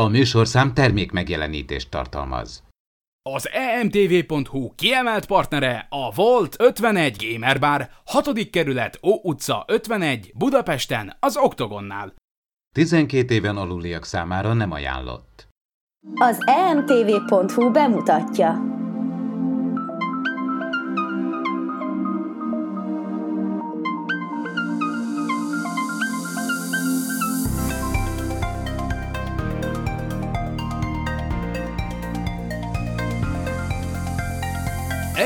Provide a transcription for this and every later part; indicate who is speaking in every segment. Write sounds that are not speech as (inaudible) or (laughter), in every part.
Speaker 1: A műsorszám termék megjelenítést tartalmaz.
Speaker 2: Az emtv.hu kiemelt partnere a Volt 51 Gamer Bar, 6. kerület, Ó utca 51, Budapesten, az Oktogonnál.
Speaker 1: 12 éven aluliak számára nem ajánlott.
Speaker 3: Az emtv.hu bemutatja.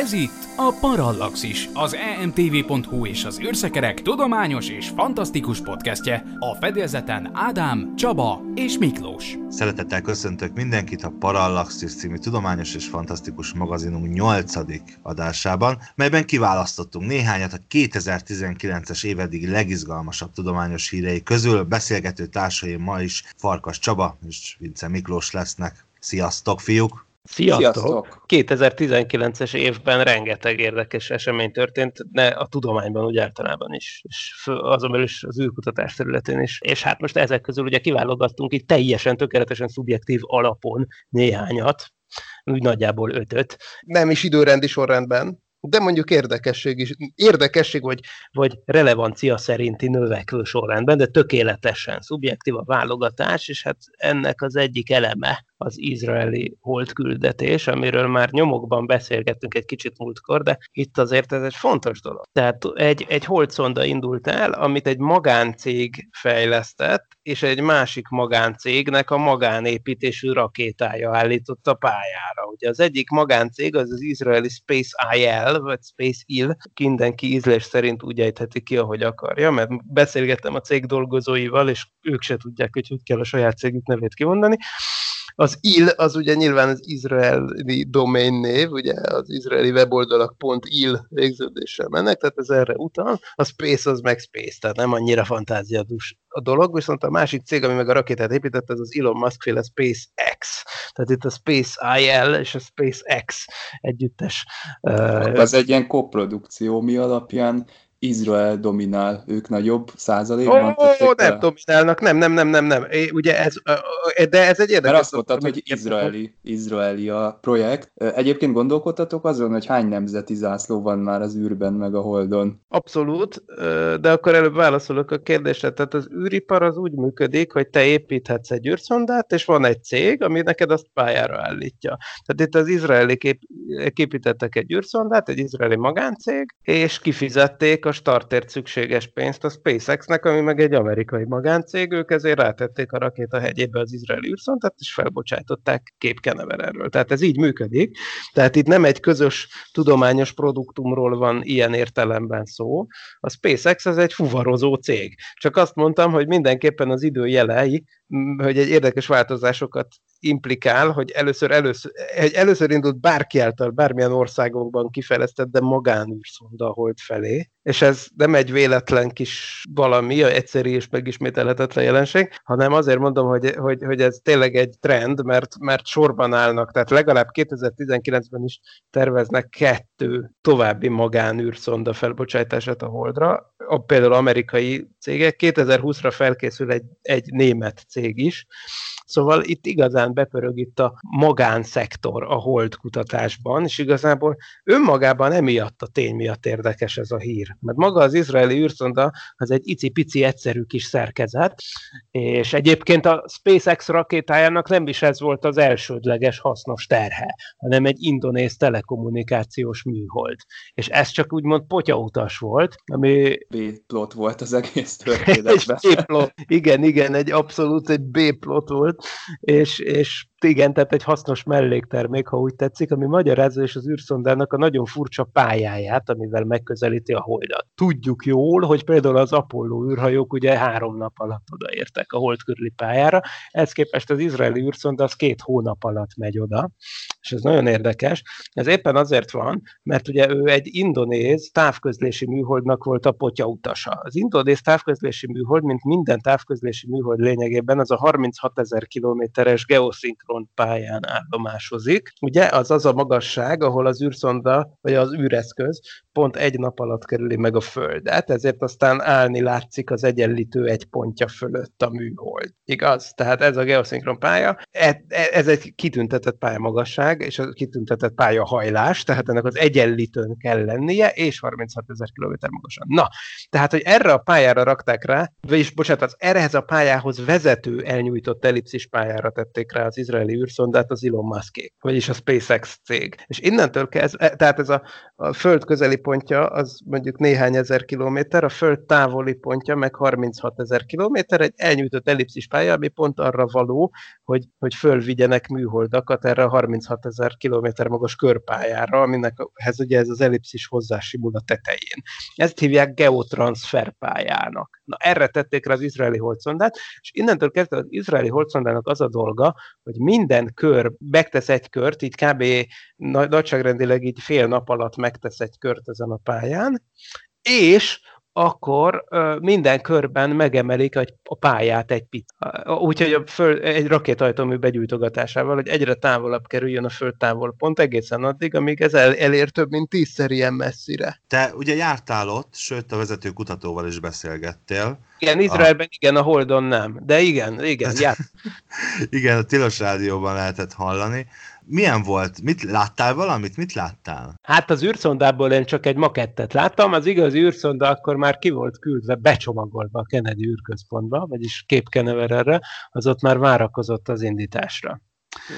Speaker 2: Ez itt a Parallaxis, az emtv.hu és az űrszekerek tudományos és fantasztikus podcastje. A fedélzeten Ádám, Csaba és Miklós.
Speaker 4: Szeretettel köszöntök mindenkit a Parallaxis című tudományos és fantasztikus magazinunk 8. adásában, melyben kiválasztottunk néhányat a 2019-es évedig legizgalmasabb tudományos hírei közül. Beszélgető társaim ma is Farkas Csaba és Vince Miklós lesznek. Sziasztok, fiúk!
Speaker 5: Sziasztok! Sziasztok! 2019-es évben rengeteg érdekes esemény történt, de a tudományban úgy általában is, és azon belül is az űrkutatás területén is. És hát most ezek közül ugye kiválogattunk itt teljesen, tökéletesen szubjektív alapon néhányat, úgy nagyjából ötöt.
Speaker 6: Nem is időrendi sorrendben, de mondjuk érdekesség is, érdekesség vagy, vagy relevancia szerinti növekvő sorrendben, de tökéletesen szubjektív a válogatás, és hát ennek az egyik eleme az izraeli holdküldetés, amiről már nyomokban beszélgettünk egy kicsit múltkor, de itt azért ez egy fontos dolog. Tehát egy, egy holdszonda indult el, amit egy magáncég fejlesztett, és egy másik magáncégnek a magánépítésű rakétája állította pályára. Ugye az egyik magáncég az az izraeli Space IL, vagy Space IL, mindenki ízlés szerint úgy ejtheti ki, ahogy akarja, mert beszélgettem a cég dolgozóival, és ők se tudják, hogy hogy kell a saját cégük nevét kimondani. Az IL az ugye nyilván az izraeli domain név, ugye az izraeli weboldalak pont IL végződéssel mennek, tehát ez erre utal. A Space az meg Space, tehát nem annyira fantáziadus a dolog, viszont a másik cég, ami meg a rakétát épített, az az Elon Musk féle SpaceX. Tehát itt a Space IL és a SpaceX együttes.
Speaker 7: Uh, az egy ilyen koprodukció, mi alapján Izrael dominál, ők nagyobb százalékban?
Speaker 6: Ó, oh, nem dominálnak, nem, nem, nem, nem, nem. É, ugye ez, de ez egy érdekes...
Speaker 7: Mert azt mondtad, hogy izraeli, izraeli a projekt. Egyébként gondolkodtatok azon, hogy hány nemzeti zászló van már az űrben, meg a Holdon?
Speaker 6: Abszolút, de akkor előbb válaszolok a kérdésre. Tehát az űripar az úgy működik, hogy te építhetsz egy űrszondát, és van egy cég, ami neked azt pályára állítja. Tehát itt az izraeli kép, képítettek egy űrszondát, egy izraeli magáncég, és kifizették a startért szükséges pénzt a SpaceX-nek, ami meg egy amerikai magáncég, ők ezért rátették a rakéta hegyébe az izraeli űrszondat, és felbocsájtották erről. Tehát ez így működik. Tehát itt nem egy közös tudományos produktumról van ilyen értelemben szó. A SpaceX az egy fuvarozó cég. Csak azt mondtam, hogy mindenképpen az idő jelei, hogy egy érdekes változásokat implikál, hogy először, először, egy először indult bárki által, bármilyen országokban kifejlesztett, de magánűrszonda a hold felé, és ez nem egy véletlen kis valami, egyszerű és megismételhetetlen jelenség, hanem azért mondom, hogy, hogy, hogy ez tényleg egy trend, mert, mert sorban állnak, tehát legalább 2019-ben is terveznek kettő további magánűrszonda felbocsátását a Holdra, a, például amerikai cégek, 2020-ra felkészül egy, egy német cég is, Szóval itt igazán bepörög itt a magánszektor a hold kutatásban, és igazából önmagában emiatt a tény miatt érdekes ez a hír. Mert maga az izraeli űrszonda az egy icipici egyszerű kis szerkezet, és egyébként a SpaceX rakétájának nem is ez volt az elsődleges hasznos terhe, hanem egy indonéz telekommunikációs műhold. És ez csak úgymond potyautas volt, ami...
Speaker 7: B-plot volt az egész (laughs) történetben.
Speaker 6: B-plot. Igen, igen, egy abszolút egy B-plot volt, és, és igen, tehát egy hasznos melléktermék, ha úgy tetszik, ami magyarázza és az űrszondának a nagyon furcsa pályáját, amivel megközelíti a holdat. Tudjuk jól, hogy például az Apollo űrhajók ugye három nap alatt odaértek a hold körüli pályára, ez képest az izraeli űrszonda az két hónap alatt megy oda, és ez nagyon érdekes. Ez éppen azért van, mert ugye ő egy indonéz távközlési műholdnak volt a potya utasa. Az indonéz távközlési műhold, mint minden távközlési műhold lényegében, az a 36 ezer kilométeres geoszinkron geoszinkron pályán állomásozik. Ugye az az a magasság, ahol az űrszonda, vagy az űreszköz pont egy nap alatt kerüli meg a Földet, ezért aztán állni látszik az egyenlítő egy pontja fölött a műhold. Igaz? Tehát ez a geoszinkron pálya, e, e, ez egy kitüntetett pályamagasság, és a kitüntetett pályahajlás, tehát ennek az egyenlítőn kell lennie, és 36 ezer km magasan. Na, tehát, hogy erre a pályára rakták rá, vagyis bocsánat, az errehez a pályához vezető elnyújtott ellipszis pályára tették rá az izraeli űrszondát az Elon Muskék, vagyis a SpaceX cég. És innentől kezdve, tehát ez a, a föld közeli pontja az mondjuk néhány ezer kilométer, a föld távoli pontja meg 36 ezer kilométer, egy elnyújtott ellipszis pálya, ami pont arra való, hogy, hogy fölvigyenek műholdakat erre a 36 ezer kilométer magas körpályára, aminek ez ugye ez az ellipszis hozzásimul a tetején. Ezt hívják geotranszfer pályának. Na erre tették rá az izraeli holdszondát, és innentől kezdve az izraeli holdszondának az a dolga, hogy minden kör megtesz egy kört, így kb. nagyságrendileg így fél nap alatt megtesz egy kört ezen a pályán, és akkor minden körben megemelik a pályát egy picit. Úgyhogy a föld, egy rakétajtómű begyújtogatásával, hogy egyre távolabb kerüljön a föld távol pont egészen addig, amíg ez el, elér több mint tízszer ilyen messzire.
Speaker 4: Te ugye jártál ott, sőt a vezető kutatóval is beszélgettél.
Speaker 6: Igen, Izraelben a... igen, a Holdon nem. De igen, igen, járt. (laughs)
Speaker 4: igen, a Tilos Rádióban lehetett hallani. Milyen volt? Mit láttál valamit? Mit láttál?
Speaker 6: Hát az űrszondából én csak egy makettet láttam, az igazi űrszonda akkor már ki volt küldve, becsomagolva a Kennedy űrközpontba, vagyis Képkenevererre, az ott már várakozott az indításra.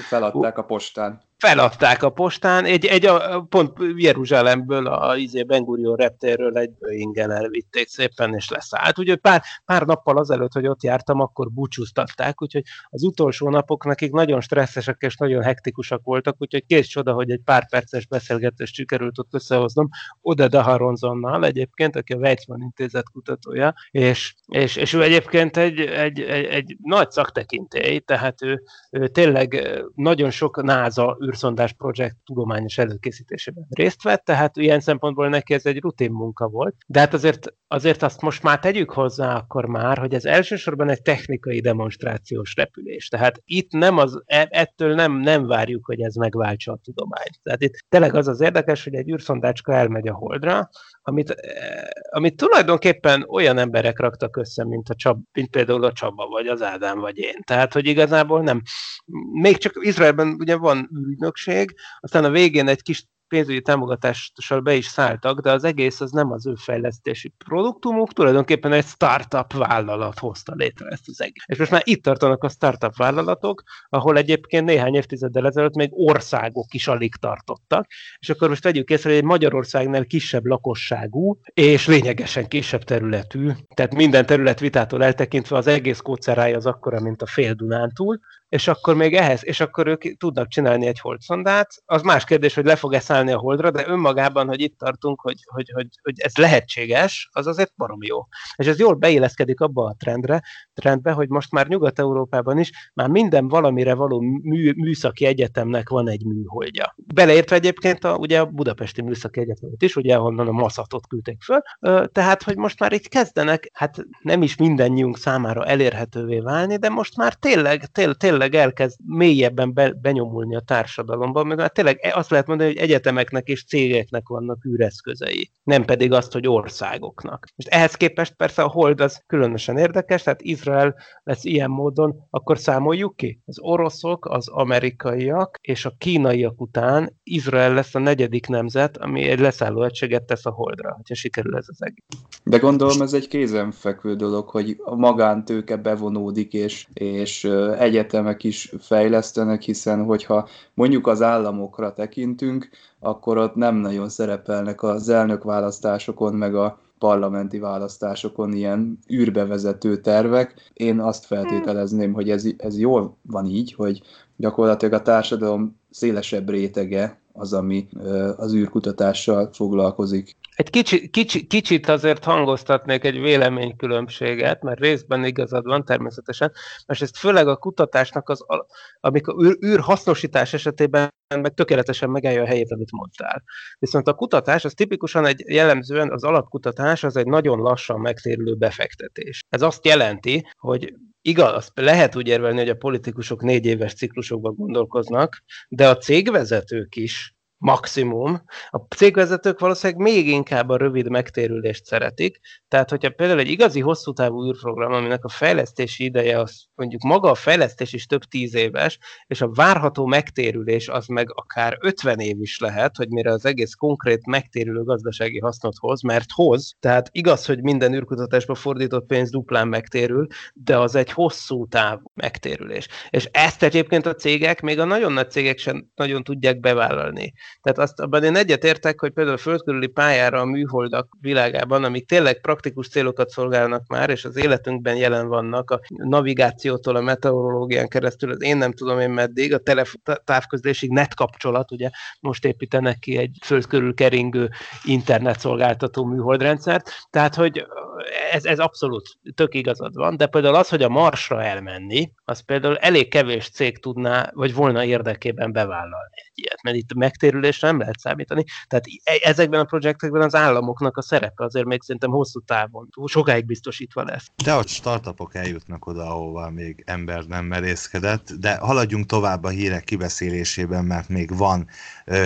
Speaker 7: Feladták a postán
Speaker 6: feladták a postán, egy, egy a, pont Jeruzsálemből, a izé Ben Gurion reptérről egy Boeing-en elvitték szépen, és leszállt. Úgyhogy pár, pár nappal azelőtt, hogy ott jártam, akkor búcsúztatták, úgyhogy az utolsó napok nekik nagyon stresszesek és nagyon hektikusak voltak, úgyhogy kész csoda, hogy egy pár perces beszélgetést sikerült ott összehoznom, Oda Daharonzonnal egyébként, aki a Weizmann intézet kutatója, és, és, és ő egyébként egy, egy, egy, egy nagy szaktekintély, tehát ő, ő tényleg nagyon sok NASA űrszondás projekt tudományos előkészítésében részt vett, tehát ilyen szempontból neki ez egy rutin munka volt. De hát azért, azért azt most már tegyük hozzá akkor már, hogy ez elsősorban egy technikai demonstrációs repülés. Tehát itt nem az, e, ettől nem, nem várjuk, hogy ez megváltsa a tudományt. Tehát itt tényleg az az érdekes, hogy egy űrszondácska elmegy a Holdra, amit, e, amit tulajdonképpen olyan emberek raktak össze, mint, a Csab, mint például a Csaba, vagy az Ádám, vagy én. Tehát, hogy igazából nem. Még csak Izraelben ugye van ügynökség, aztán a végén egy kis pénzügyi támogatással be is szálltak, de az egész az nem az ő fejlesztési produktumuk, tulajdonképpen egy startup vállalat hozta létre ezt az egész. És most már itt tartanak a startup vállalatok, ahol egyébként néhány évtizeddel ezelőtt még országok is alig tartottak, és akkor most vegyük észre, hogy egy Magyarországnál kisebb lakosságú és lényegesen kisebb területű, tehát minden terület vitától eltekintve az egész kócerája az akkora, mint a fél Dunántúl, és akkor még ehhez, és akkor ők tudnak csinálni egy holdszondát. Az más kérdés, hogy le fog-e szállni a holdra, de önmagában, hogy itt tartunk, hogy, hogy, hogy, hogy ez lehetséges, az azért barom jó. És ez jól beilleszkedik abba a trendre, trendbe, hogy most már Nyugat-Európában is már minden valamire való mű, műszaki egyetemnek van egy műholdja. Beleértve egyébként a, ugye a Budapesti Műszaki Egyetemet is, ugye ahonnan a maszatot küldték föl, tehát, hogy most már itt kezdenek, hát nem is mindannyiunk számára elérhetővé válni, de most már tényleg, tényleg, tényleg tényleg elkezd mélyebben be, benyomulni a társadalomban, mert hát tényleg azt lehet mondani, hogy egyetemeknek és cégeknek vannak űreszközei, nem pedig azt, hogy országoknak. És ehhez képest persze a hold az különösen érdekes, tehát Izrael lesz ilyen módon, akkor számoljuk ki. Az oroszok, az amerikaiak és a kínaiak után Izrael lesz a negyedik nemzet, ami egy leszálló egységet tesz a holdra, ha sikerül ez az egész.
Speaker 7: De gondolom ez egy kézenfekvő dolog, hogy a magántőke bevonódik, és, és egyetemek egyetemek is fejlesztenek, hiszen hogyha mondjuk az államokra tekintünk, akkor ott nem nagyon szerepelnek az elnökválasztásokon, meg a parlamenti választásokon ilyen űrbevezető tervek. Én azt feltételezném, hogy ez, ez jól van így, hogy gyakorlatilag a társadalom szélesebb rétege az, ami az űrkutatással foglalkozik.
Speaker 6: Egy kicsi, kicsi, kicsit azért hangoztatnék egy véleménykülönbséget, mert részben igazad van természetesen, mert ezt főleg a kutatásnak az, amikor űr, űr hasznosítás esetében meg tökéletesen megállja a helyét, amit mondtál. Viszont a kutatás, az tipikusan egy jellemzően az alapkutatás, az egy nagyon lassan megtérülő befektetés. Ez azt jelenti, hogy igaz, lehet úgy érvelni, hogy a politikusok négy éves ciklusokban gondolkoznak, de a cégvezetők is maximum. A cégvezetők valószínűleg még inkább a rövid megtérülést szeretik, tehát hogyha például egy igazi hosszú távú űrprogram, aminek a fejlesztési ideje az mondjuk maga a fejlesztés is több tíz éves, és a várható megtérülés az meg akár 50 év is lehet, hogy mire az egész konkrét megtérülő gazdasági hasznot hoz, mert hoz, tehát igaz, hogy minden űrkutatásba fordított pénz duplán megtérül, de az egy hosszú távú megtérülés. És ezt egyébként a cégek, még a nagyon nagy cégek sem nagyon tudják bevállalni. Tehát azt abban én egyetértek, hogy például a földkörüli pályára a műholdak világában, amik tényleg praktikus célokat szolgálnak már, és az életünkben jelen vannak, a navigációtól a meteorológián keresztül, az én nem tudom én meddig, a távközlésig net kapcsolat, ugye most építenek ki egy földkörül keringő internetszolgáltató műholdrendszert, tehát hogy ez, ez abszolút tök igazad van, de például az, hogy a Marsra elmenni, az például elég kevés cég tudná, vagy volna érdekében bevállalni egy ilyet, mert itt megtérülésre nem lehet számítani. Tehát e, ezekben a projektekben az államoknak a szerepe azért még szerintem hosszú távon, sokáig biztosítva lesz.
Speaker 4: De a startupok eljutnak oda, ahova még ember nem merészkedett, de haladjunk tovább a hírek kibeszélésében, mert még van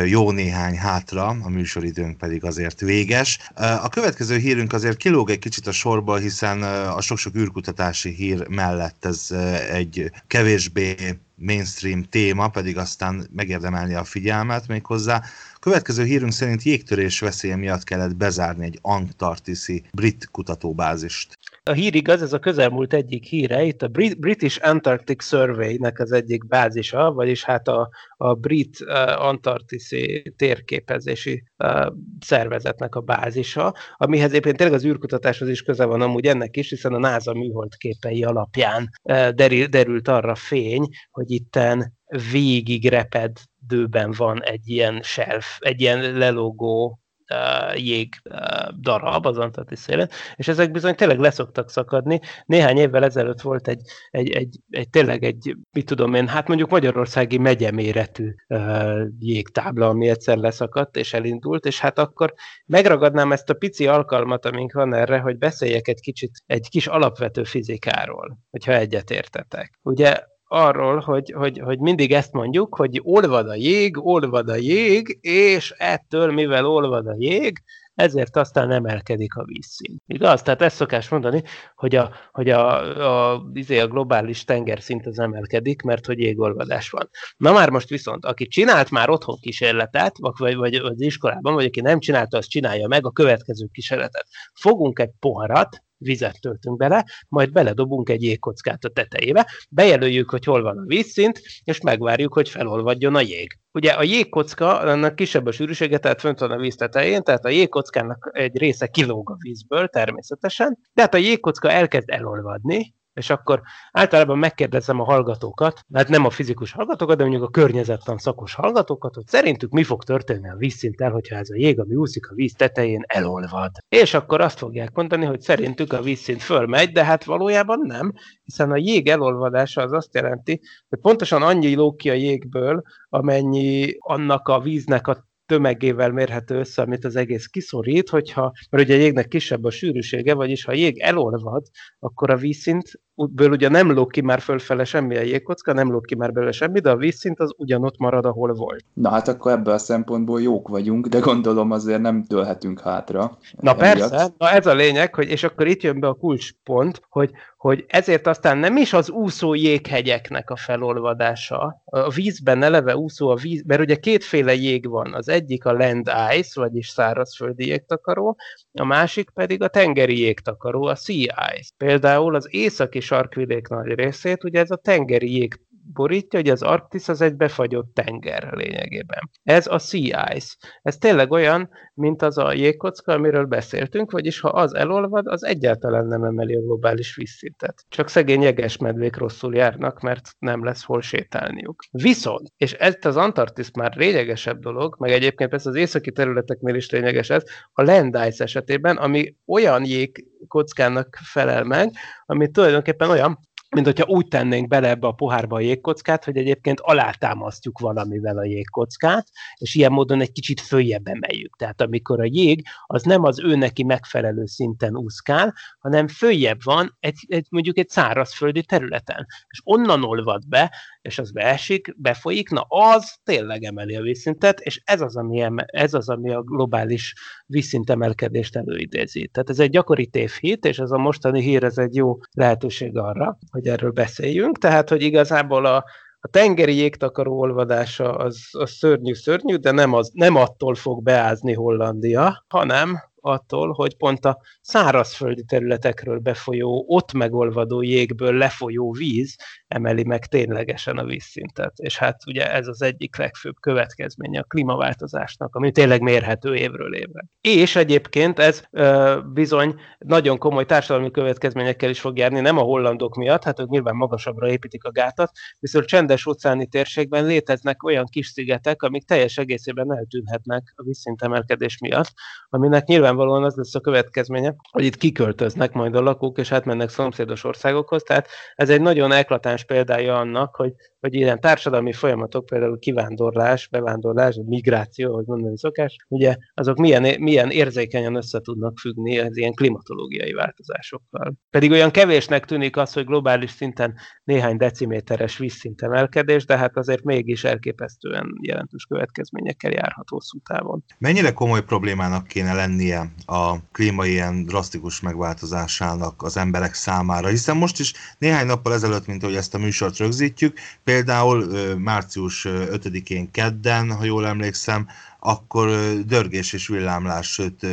Speaker 4: jó néhány hátra, a műsoridőnk pedig azért véges. A következő hírünk azért kilóg egy kicsit a sorból, hiszen a sok-sok űrkutatási hír mellett ez egy kevésbé mainstream téma, pedig aztán megérdemelni a figyelmet méghozzá. Következő hírünk szerint jégtörés veszélye miatt kellett bezárni egy antarktiszi brit kutatóbázist.
Speaker 6: A hír igaz, ez a közelmúlt egyik híre, itt a British Antarctic Survey-nek az egyik bázisa, vagyis hát a, a brit uh, antarktiszi térképezési uh, szervezetnek a bázisa, amihez egyébként tényleg az űrkutatáshoz is köze van amúgy ennek is, hiszen a NASA műhold képei alapján uh, derült arra fény, hogy itten végig repedőben van egy ilyen shelf, egy ilyen lelogó uh, jég uh, darab az Antarktisz szélén, és ezek bizony tényleg leszoktak szakadni. Néhány évvel ezelőtt volt egy, egy, egy, egy tényleg egy, mit tudom én, hát mondjuk magyarországi megyeméretű uh, jégtábla, ami egyszer leszakadt és elindult, és hát akkor megragadnám ezt a pici alkalmat, amink van erre, hogy beszéljek egy kicsit egy kis alapvető fizikáról, hogyha egyetértetek. Ugye arról, hogy, hogy, hogy mindig ezt mondjuk, hogy olvad a jég, olvad a jég, és ettől, mivel olvad a jég, ezért aztán emelkedik a vízszint. Igaz? Tehát ezt szokás mondani, hogy a, hogy a, a, izé a globális tengerszint az emelkedik, mert hogy jégolvadás van. Na már most viszont, aki csinált már otthon kísérletet, vagy, vagy az iskolában, vagy aki nem csinálta, az csinálja meg a következő kísérletet. Fogunk egy poharat, vizet töltünk bele, majd beledobunk egy jégkockát a tetejébe, bejelöljük, hogy hol van a vízszint, és megvárjuk, hogy felolvadjon a jég. Ugye a jégkocka, annak kisebb a sűrűsége, tehát fönt van a víz tetején, tehát a jégkockának egy része kilóg a vízből természetesen, tehát a jégkocka elkezd elolvadni, és akkor általában megkérdezem a hallgatókat, hát nem a fizikus hallgatókat, de mondjuk a környezettan szakos hallgatókat, hogy szerintük mi fog történni a vízszinttel, hogyha ez a jég, ami úszik a víz tetején, elolvad. És akkor azt fogják mondani, hogy szerintük a vízszint fölmegy, de hát valójában nem, hiszen a jég elolvadása az azt jelenti, hogy pontosan annyi lóg ki a jégből, amennyi annak a víznek a tömegével mérhető össze, amit az egész kiszorít, hogyha, mert ugye a jégnek kisebb a sűrűsége, vagyis ha a jég elolvad, akkor a vízszint ből ugye nem lóg ki már fölfele semmi a jégkocka, nem lóg ki már belőle semmi, de a vízszint az ugyanott marad, ahol volt.
Speaker 7: Na hát akkor ebből a szempontból jók vagyunk, de gondolom azért nem dőlhetünk hátra.
Speaker 6: Na emiatt. persze, na ez a lényeg, hogy, és akkor itt jön be a kulcspont, hogy, hogy ezért aztán nem is az úszó jéghegyeknek a felolvadása, a vízben eleve úszó a víz, mert ugye kétféle jég van, az egyik a land ice, vagyis szárazföldi jégtakaró, a másik pedig a tengeri jégtakaró, a sea ice. Például az északi sarkvidék nagy részét, ugye ez a tengeri jég borítja, hogy az Arktisz az egy befagyott tenger lényegében. Ez a sea ice. Ez tényleg olyan, mint az a jégkocka, amiről beszéltünk, vagyis ha az elolvad, az egyáltalán nem emeli a globális vízszintet. Csak szegény jegesmedvék rosszul járnak, mert nem lesz hol sétálniuk. Viszont, és ez az Antarktisz már lényegesebb dolog, meg egyébként ez az északi területeknél is lényeges ez, a land ice esetében, ami olyan jégkockának felel meg, ami tulajdonképpen olyan, mint hogyha úgy tennénk bele ebbe a pohárba a jégkockát, hogy egyébként alátámasztjuk valamivel a jégkockát, és ilyen módon egy kicsit följebb emeljük. Tehát amikor a jég az nem az ő neki megfelelő szinten úszkál, hanem följebb van egy, egy mondjuk egy szárazföldi területen. És onnan olvad be, és az beesik, befolyik, na az tényleg emeli a vízszintet, és ez az, ami, eme, ez az, ami a globális vízszintemelkedést előidézi. Tehát ez egy gyakori tévhit, és ez a mostani hír, ez egy jó lehetőség arra, hogy erről beszéljünk. Tehát, hogy igazából a, a tengeri jégtakaró olvadása az, az szörnyű-szörnyű, de nem, az, nem attól fog beázni Hollandia, hanem attól, hogy pont a szárazföldi területekről befolyó, ott megolvadó jégből lefolyó víz emeli meg ténylegesen a vízszintet. És hát ugye ez az egyik legfőbb következménye a klímaváltozásnak, ami tényleg mérhető évről évre. És egyébként ez ö, bizony nagyon komoly társadalmi következményekkel is fog járni, nem a hollandok miatt, hát ők nyilván magasabbra építik a gátat, viszont csendes óceáni térségben léteznek olyan kis szigetek, amik teljes egészében eltűnhetnek a vízszintemelkedés miatt, aminek nyilvánvalóan az lesz a következménye, hogy itt kiköltöznek majd a lakók, és átmennek szomszédos országokhoz, tehát ez egy nagyon eklatáns példája annak, hogy, hogy ilyen társadalmi folyamatok, például kivándorlás, bevándorlás, migráció, ahogy mondani szokás, ugye azok milyen, milyen érzékenyen össze tudnak függni az ilyen klimatológiai változásokkal. Pedig olyan kevésnek tűnik az, hogy globális szinten néhány deciméteres vízszint emelkedés, de hát azért mégis elképesztően jelentős következményekkel járhat hosszú távon.
Speaker 4: Mennyire komoly problémának kéne lennie a klíma ilyen drasztikus megváltozásának az emberek számára? Hiszen most is néhány nappal ezelőtt, mint hogy ezt a műsort rögzítjük. Például március 5-én kedden, ha jól emlékszem, akkor dörgés és villámlás, sőt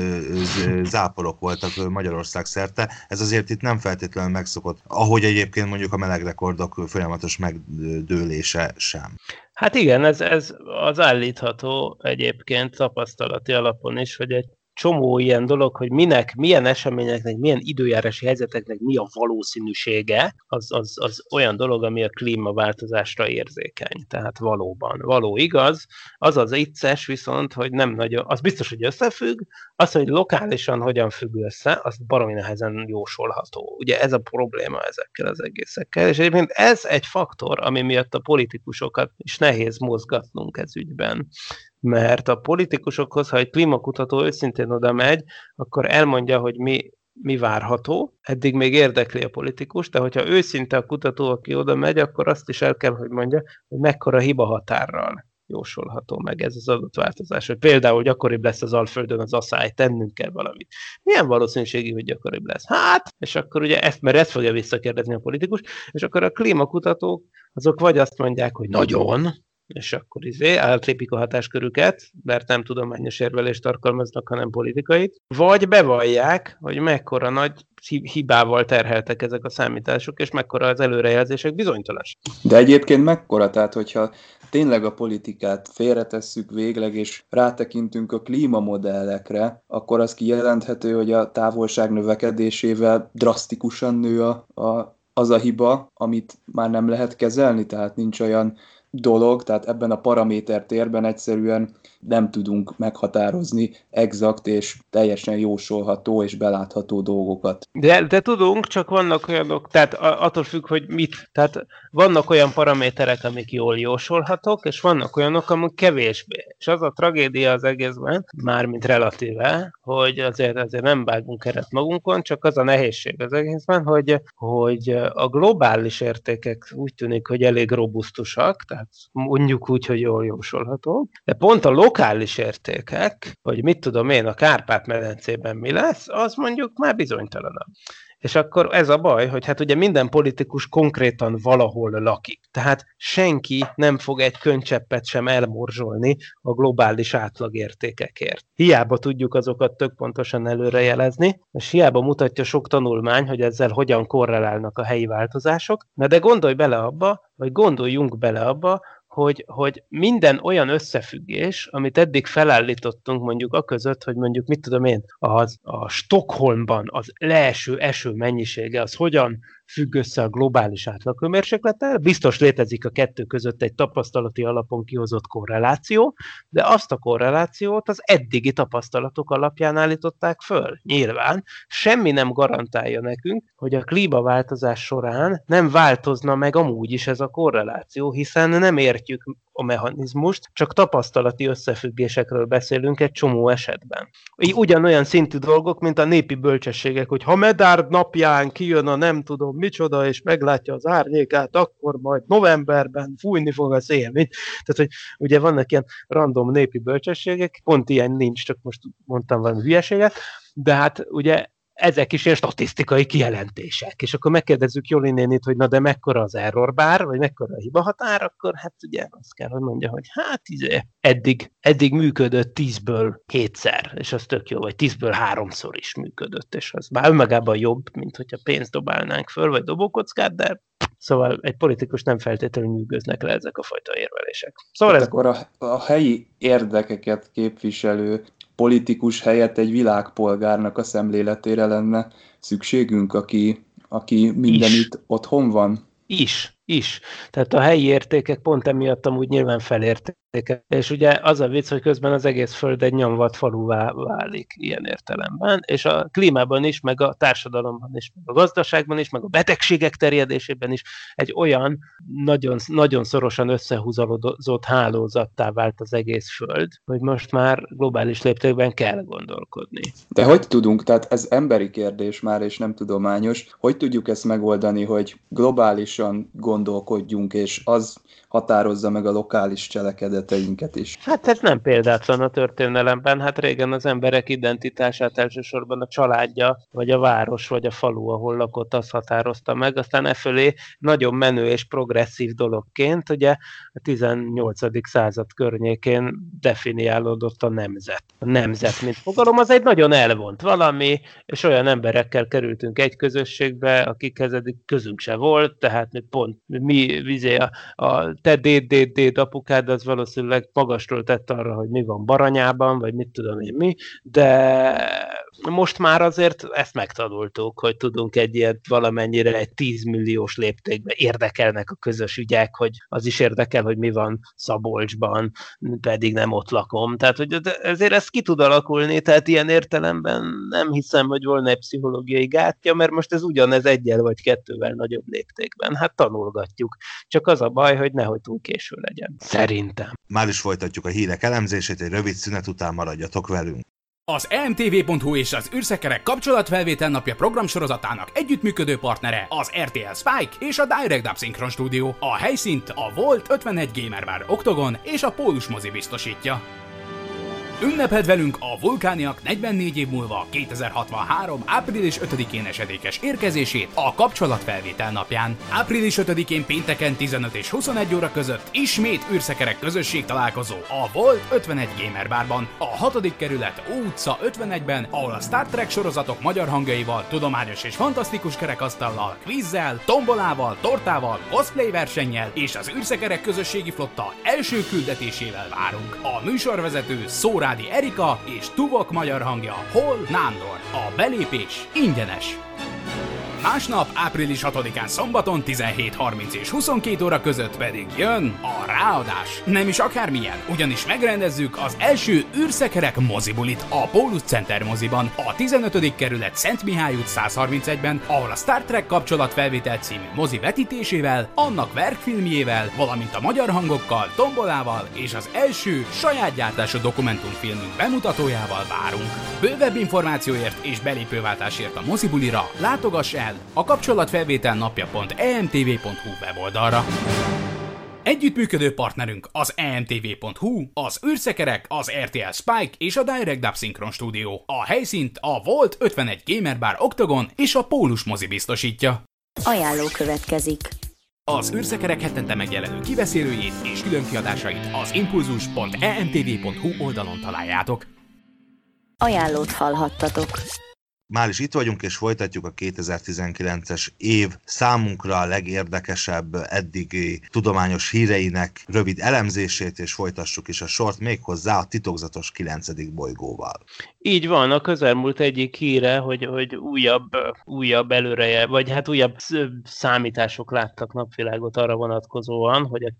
Speaker 4: záporok voltak Magyarország szerte. Ez azért itt nem feltétlenül megszokott, ahogy egyébként mondjuk a melegrekordok folyamatos megdőlése sem.
Speaker 6: Hát igen, ez, ez az állítható egyébként tapasztalati alapon is, hogy egy csomó ilyen dolog, hogy minek, milyen eseményeknek, milyen időjárási helyzeteknek mi a valószínűsége, az, az, az olyan dolog, ami a klímaváltozásra érzékeny. Tehát valóban, való igaz. Az az icces viszont, hogy nem nagyon, az biztos, hogy összefügg, az, hogy lokálisan hogyan függ össze, az baromi nehezen jósolható. Ugye ez a probléma ezekkel az egészekkel, és egyébként ez egy faktor, ami miatt a politikusokat is nehéz mozgatnunk ez ügyben mert a politikusokhoz, ha egy klímakutató őszintén oda megy, akkor elmondja, hogy mi, mi várható, eddig még érdekli a politikus, de hogyha őszinte a kutató, aki oda megy, akkor azt is el kell, hogy mondja, hogy mekkora hiba határral jósolható meg ez az adott változás, hogy például gyakoribb lesz az Alföldön az asszály, tennünk kell valamit. Milyen valószínűségi, hogy gyakoribb lesz? Hát, és akkor ugye ezt, mert ezt fogja visszakérdezni a politikus, és akkor a klímakutatók azok vagy azt mondják, hogy nagyon, és akkor izé átlépik a hatáskörüket, mert nem tudományos érvelést alkalmaznak, hanem politikait, vagy bevallják, hogy mekkora nagy hibával terheltek ezek a számítások, és mekkora az előrejelzések bizonytalas.
Speaker 7: De egyébként mekkora, tehát hogyha tényleg a politikát félretesszük végleg, és rátekintünk a klímamodellekre, akkor az kijelenthető, hogy a távolság növekedésével drasztikusan nő a, a, az a hiba, amit már nem lehet kezelni, tehát nincs olyan dolog, tehát ebben a paraméter térben egyszerűen nem tudunk meghatározni exakt és teljesen jósolható és belátható dolgokat.
Speaker 6: De, de tudunk, csak vannak olyanok, tehát attól függ, hogy mit. Tehát vannak olyan paraméterek, amik jól jósolhatók, és vannak olyanok, amik kevésbé. És az a tragédia az egészben, mármint relatíve, hogy azért, azért nem vágunk keret magunkon, csak az a nehézség az egészben, hogy, hogy a globális értékek úgy tűnik, hogy elég robusztusak, tehát mondjuk úgy, hogy jól jósolható, de pont a lokális értékek, hogy mit tudom én, a Kárpát-medencében mi lesz, az mondjuk már bizonytalanabb. És akkor ez a baj, hogy hát ugye minden politikus konkrétan valahol lakik. Tehát senki nem fog egy könycseppet sem elmorzsolni a globális átlagértékekért. Hiába tudjuk azokat tök pontosan előrejelezni, és hiába mutatja sok tanulmány, hogy ezzel hogyan korrelálnak a helyi változások. Na de gondolj bele abba, vagy gondoljunk bele abba, hogy, hogy minden olyan összefüggés, amit eddig felállítottunk mondjuk a között, hogy mondjuk mit tudom én, az, a Stockholmban az leeső eső mennyisége, az hogyan függ össze a globális átlaghőmérséklettel. Biztos létezik a kettő között egy tapasztalati alapon kihozott korreláció, de azt a korrelációt az eddigi tapasztalatok alapján állították föl. Nyilván semmi nem garantálja nekünk, hogy a klímaváltozás során nem változna meg amúgy is ez a korreláció, hiszen nem értjük a mechanizmust, csak tapasztalati összefüggésekről beszélünk egy csomó esetben. Így ugyanolyan szintű dolgok, mint a népi bölcsességek, hogy ha Medárd napján kijön a nem tudom micsoda, és meglátja az árnyékát, akkor majd novemberben fújni fog a szél. Tehát, hogy ugye vannak ilyen random népi bölcsességek, pont ilyen nincs, csak most mondtam valami hülyeséget, de hát ugye ezek is ilyen statisztikai kijelentések. És akkor megkérdezzük Joli nénit, hogy na de mekkora az error bár, vagy mekkora a hiba határ, akkor hát ugye azt kell, hogy mondja, hogy hát izé, eddig, eddig működött tízből hétszer, és az tök jó, vagy tízből háromszor is működött, és az már önmagában jobb, mint hogyha pénzt dobálnánk föl, vagy dobókockát, de Szóval egy politikus nem feltétlenül nyűgöznek le ezek a fajta érvelések. Szóval
Speaker 7: hát
Speaker 6: ez...
Speaker 7: akkor a, a helyi érdekeket képviselő politikus helyett egy világpolgárnak a szemléletére lenne szükségünk, aki, aki mindenütt otthon van?
Speaker 6: Is, is. Tehát a helyi értékek pont emiatt amúgy nyilván felérték és ugye az a vicc, hogy közben az egész föld egy nyomvat faluvá válik ilyen értelemben, és a klímában is, meg a társadalomban is, meg a gazdaságban is, meg a betegségek terjedésében is egy olyan nagyon, nagyon szorosan összehúzalódott hálózattá vált az egész föld, hogy most már globális léptékben kell gondolkodni.
Speaker 7: De hogy tudunk, tehát ez emberi kérdés már, és nem tudományos, hogy tudjuk ezt megoldani, hogy globálisan gondolkodjunk, és az határozza meg a lokális cselekedeteinket is.
Speaker 6: Hát ez nem példátlan a történelemben. Hát régen az emberek identitását elsősorban a családja, vagy a város, vagy a falu, ahol lakott, az határozta meg. Aztán e fölé nagyon menő és progresszív dologként, ugye a 18. század környékén definiálódott a nemzet. A nemzet, mint fogalom, az egy nagyon elvont valami, és olyan emberekkel kerültünk egy közösségbe, akikhez eddig közünk se volt, tehát mi pont mi vizé a, a te déd-déd-déd apukád az valószínűleg magasról tett arra, hogy mi van Baranyában, vagy mit tudom én mi, de most már azért ezt megtanultuk, hogy tudunk egy ilyet valamennyire egy 10 milliós léptékben érdekelnek a közös ügyek, hogy az is érdekel, hogy mi van Szabolcsban, pedig nem ott lakom. Tehát, hogy ezért ez ki tud alakulni, tehát ilyen értelemben nem hiszem, hogy volna egy pszichológiai gátja, mert most ez ugyanez egyel vagy kettővel nagyobb léptékben. Hát tanulgatjuk. Csak az a baj, hogy nehogy túl késő legyen. Szerintem.
Speaker 4: Már is folytatjuk a hírek elemzését, egy rövid szünet után maradjatok velünk.
Speaker 2: Az emtv.hu és az űrszekerek kapcsolatfelvétel napja programsorozatának együttműködő partnere az RTL Spike és a Direct Dub Synchron Studio. A helyszínt a Volt 51 Gamer Bar Octogon és a Pólus mozi biztosítja. Ünneped velünk a vulkániak 44 év múlva 2063. április 5-én esedékes érkezését a kapcsolatfelvétel napján. Április 5-én pénteken 15 és 21 óra között ismét űrszekerek közösség találkozó a Volt 51 Gamer Barban, a 6. kerület utca 51-ben, ahol a Star Trek sorozatok magyar hangjaival, tudományos és fantasztikus kerekasztallal, kvízzel, tombolával, tortával, cosplay versennyel és az űrszekerek közösségi flotta első küldetésével várunk. A műsorvezető Szóra Családi Erika és Tuvok magyar hangja Hol Nándor. A belépés ingyenes. Másnap, április 6-án szombaton 17.30 és 22 óra között pedig jön a ráadás. Nem is akármilyen, ugyanis megrendezzük az első űrszekerek mozibulit a Pólus Center moziban, a 15. kerület Szent Mihály út 131-ben, ahol a Star Trek kapcsolatfelvétel című mozi vetítésével, annak verkfilmjével, valamint a magyar hangokkal, tombolával és az első saját gyártású dokumentumfilmünk bemutatójával várunk. Bővebb információért és belépőváltásért a mozibulira látogass el a kapcsolatfelvétel napja.emtv.hu weboldalra. Együttműködő partnerünk az emtv.hu, az űrszekerek, az RTL Spike és a Direct Dub Synchron Studio. A helyszínt a Volt 51 Gamer Bar Octogon és a Pólus mozi biztosítja.
Speaker 3: Ajánló következik.
Speaker 2: Az űrszekerek hetente megjelenő kibeszélőjét és különkiadásait az impulzus.emtv.hu oldalon találjátok.
Speaker 3: Ajánlót hallhattatok.
Speaker 4: Már is itt vagyunk, és folytatjuk a 2019-es év számunkra a legérdekesebb eddigi tudományos híreinek rövid elemzését, és folytassuk is a sort méghozzá a titokzatos 9. bolygóval.
Speaker 6: Így van, a közelmúlt egyik híre, hogy, hogy újabb, újabb előreje, vagy hát újabb számítások láttak napvilágot arra vonatkozóan, hogy a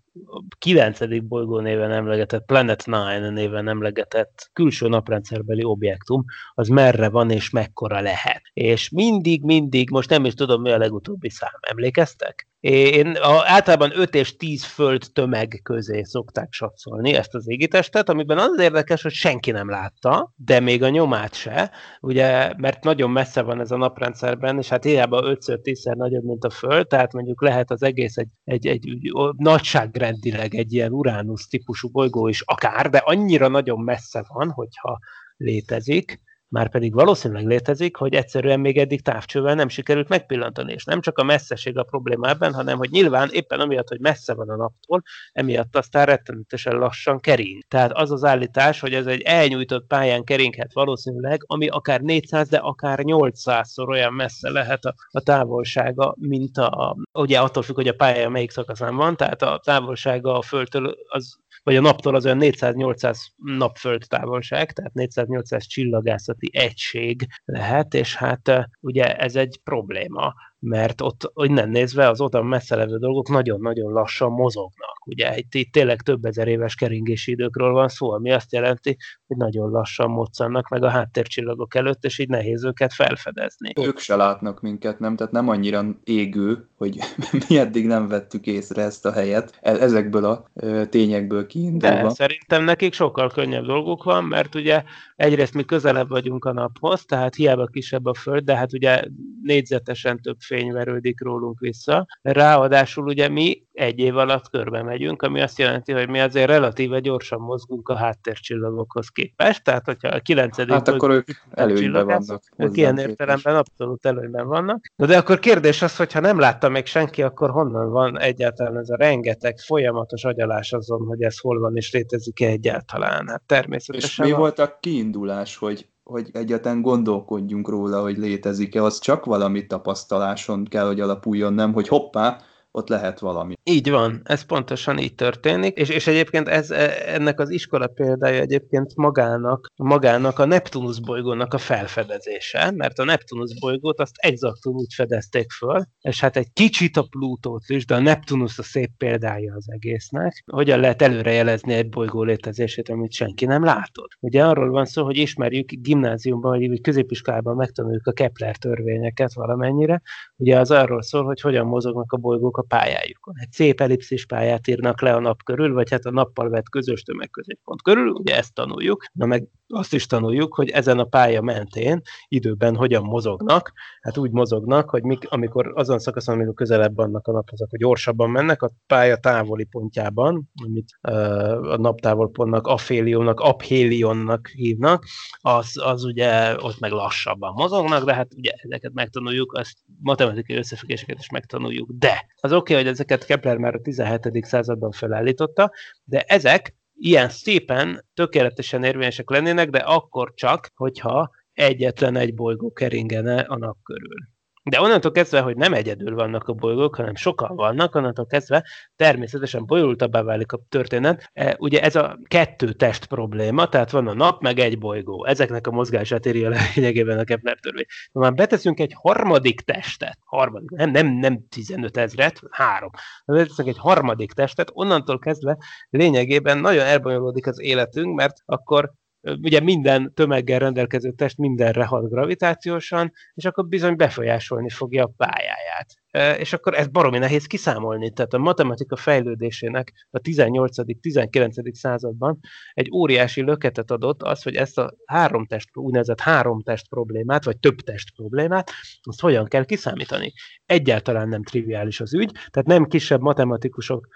Speaker 6: 9. bolygó néven emlegetett, Planet 9 néven emlegetett külső naprendszerbeli objektum, az merre van és mekkora lehet. És mindig, mindig, most nem is tudom mi a legutóbbi szám, emlékeztek? Én általában 5 és 10 föld tömeg közé szokták satszolni ezt az égitestet, amiben az érdekes, hogy senki nem látta, de még a nyomát se, ugye, mert nagyon messze van ez a naprendszerben, és hát hiába 5-10-szer nagyobb, mint a Föld, tehát mondjuk lehet az egész egy, egy, egy, egy nagyságrendileg egy ilyen Uránusz típusú bolygó is akár, de annyira nagyon messze van, hogyha létezik, már pedig valószínűleg létezik, hogy egyszerűen még eddig távcsővel nem sikerült megpillantani, és nem csak a messzeség a probléma ebben, hanem hogy nyilván éppen amiatt, hogy messze van a naptól, emiatt aztán rettenetesen lassan kering. Tehát az az állítás, hogy ez egy elnyújtott pályán keringhet valószínűleg, ami akár 400, de akár 800-szor olyan messze lehet a, a távolsága, mint a, ugye attól függ, hogy a pálya melyik szakaszán van, tehát a távolsága a Földtől az vagy a naptól az olyan 400-800 napföld távolság, tehát 400-800 csillagászati egység lehet, és hát ugye ez egy probléma, mert ott innen nézve az oda messze levő dolgok nagyon-nagyon lassan mozognak. Ugye itt, itt tényleg több ezer éves keringési időkről van szó, ami azt jelenti, hogy nagyon lassan moccannak meg a háttércsillagok előtt, és így nehéz őket felfedezni.
Speaker 7: Ők se látnak minket, nem? Tehát nem annyira égő, hogy (laughs) mi eddig nem vettük észre ezt a helyet, e- ezekből a tényekből kiindulva.
Speaker 6: De szerintem nekik sokkal könnyebb dolguk van, mert ugye egyrészt mi közelebb vagyunk a naphoz, tehát hiába kisebb a Föld, de hát ugye négyzetesen több fény verődik rólunk vissza. Ráadásul ugye mi egy év alatt körbe megyünk, ami azt jelenti, hogy mi azért relatíve gyorsan mozgunk a háttércsillagokhoz képest, tehát hogyha a kilencedik...
Speaker 7: Hát akkor ők előnyben vannak.
Speaker 6: Ők ilyen értelemben abszolút előnyben vannak. De, de akkor kérdés az, hogyha nem látta még senki, akkor honnan van egyáltalán ez a rengeteg folyamatos agyalás azon, hogy ez hol van és létezik-e egyáltalán? Hát természetesen...
Speaker 7: És mi volt a kiindulás, hogy hogy egyáltalán gondolkodjunk róla, hogy létezik-e, az csak valami tapasztaláson kell, hogy alapuljon, nem, hogy hoppá, ott lehet valami.
Speaker 6: Így van, ez pontosan így történik, és, és egyébként ez, e, ennek az iskola példája egyébként magának, magának a Neptunus bolygónak a felfedezése, mert a Neptunus bolygót azt exaktul úgy fedezték föl, és hát egy kicsit a Plutót is, de a Neptunus a szép példája az egésznek. Hogyan lehet előrejelezni egy bolygó létezését, amit senki nem látott? Ugye arról van szó, hogy ismerjük gimnáziumban, vagy középiskolában megtanuljuk a Kepler törvényeket valamennyire. Ugye az arról szól, hogy hogyan mozognak a bolygók a pályájukon. Egy szép ellipszis pályát írnak le a nap körül, vagy hát a nappal vett közös tömegközéppont körül, ugye ezt tanuljuk, na meg azt is tanuljuk, hogy ezen a pálya mentén időben hogyan mozognak. Hát úgy mozognak, hogy mik, amikor azon szakaszon, amikor közelebb vannak a naphoz, akkor gyorsabban mennek, a pálya távoli pontjában, amit uh, a naptávolpontnak, afélionnak, aphélionnak hívnak, az, az ugye ott meg lassabban mozognak, de hát ugye ezeket megtanuljuk, azt matematikai összefüggéseket is megtanuljuk. De az oké, okay, hogy ezeket Kepler már a 17. században felállította, de ezek ilyen szépen, tökéletesen érvényesek lennének, de akkor csak, hogyha egyetlen egy bolygó keringene a nap körül. De onnantól kezdve, hogy nem egyedül vannak a bolygók, hanem sokan vannak, onnantól kezdve természetesen bonyolultabbá válik a történet. E, ugye ez a kettő test probléma, tehát van a nap, meg egy bolygó. Ezeknek a mozgását éri a (laughs) lényegében a Kepler törvény. Ha már beteszünk egy harmadik testet, harmadik, nem, nem, nem 15 ezret, három. Beteszünk egy harmadik testet, onnantól kezdve lényegében nagyon elbonyolódik az életünk, mert akkor ugye minden tömeggel rendelkező test mindenre hat gravitációsan, és akkor bizony befolyásolni fogja a pályáját és akkor ez baromi nehéz kiszámolni. Tehát a matematika fejlődésének a 18.-19. században egy óriási löketet adott az, hogy ezt a három test, úgynevezett három test problémát, vagy több test problémát, azt hogyan kell kiszámítani. Egyáltalán nem triviális az ügy, tehát nem kisebb matematikusok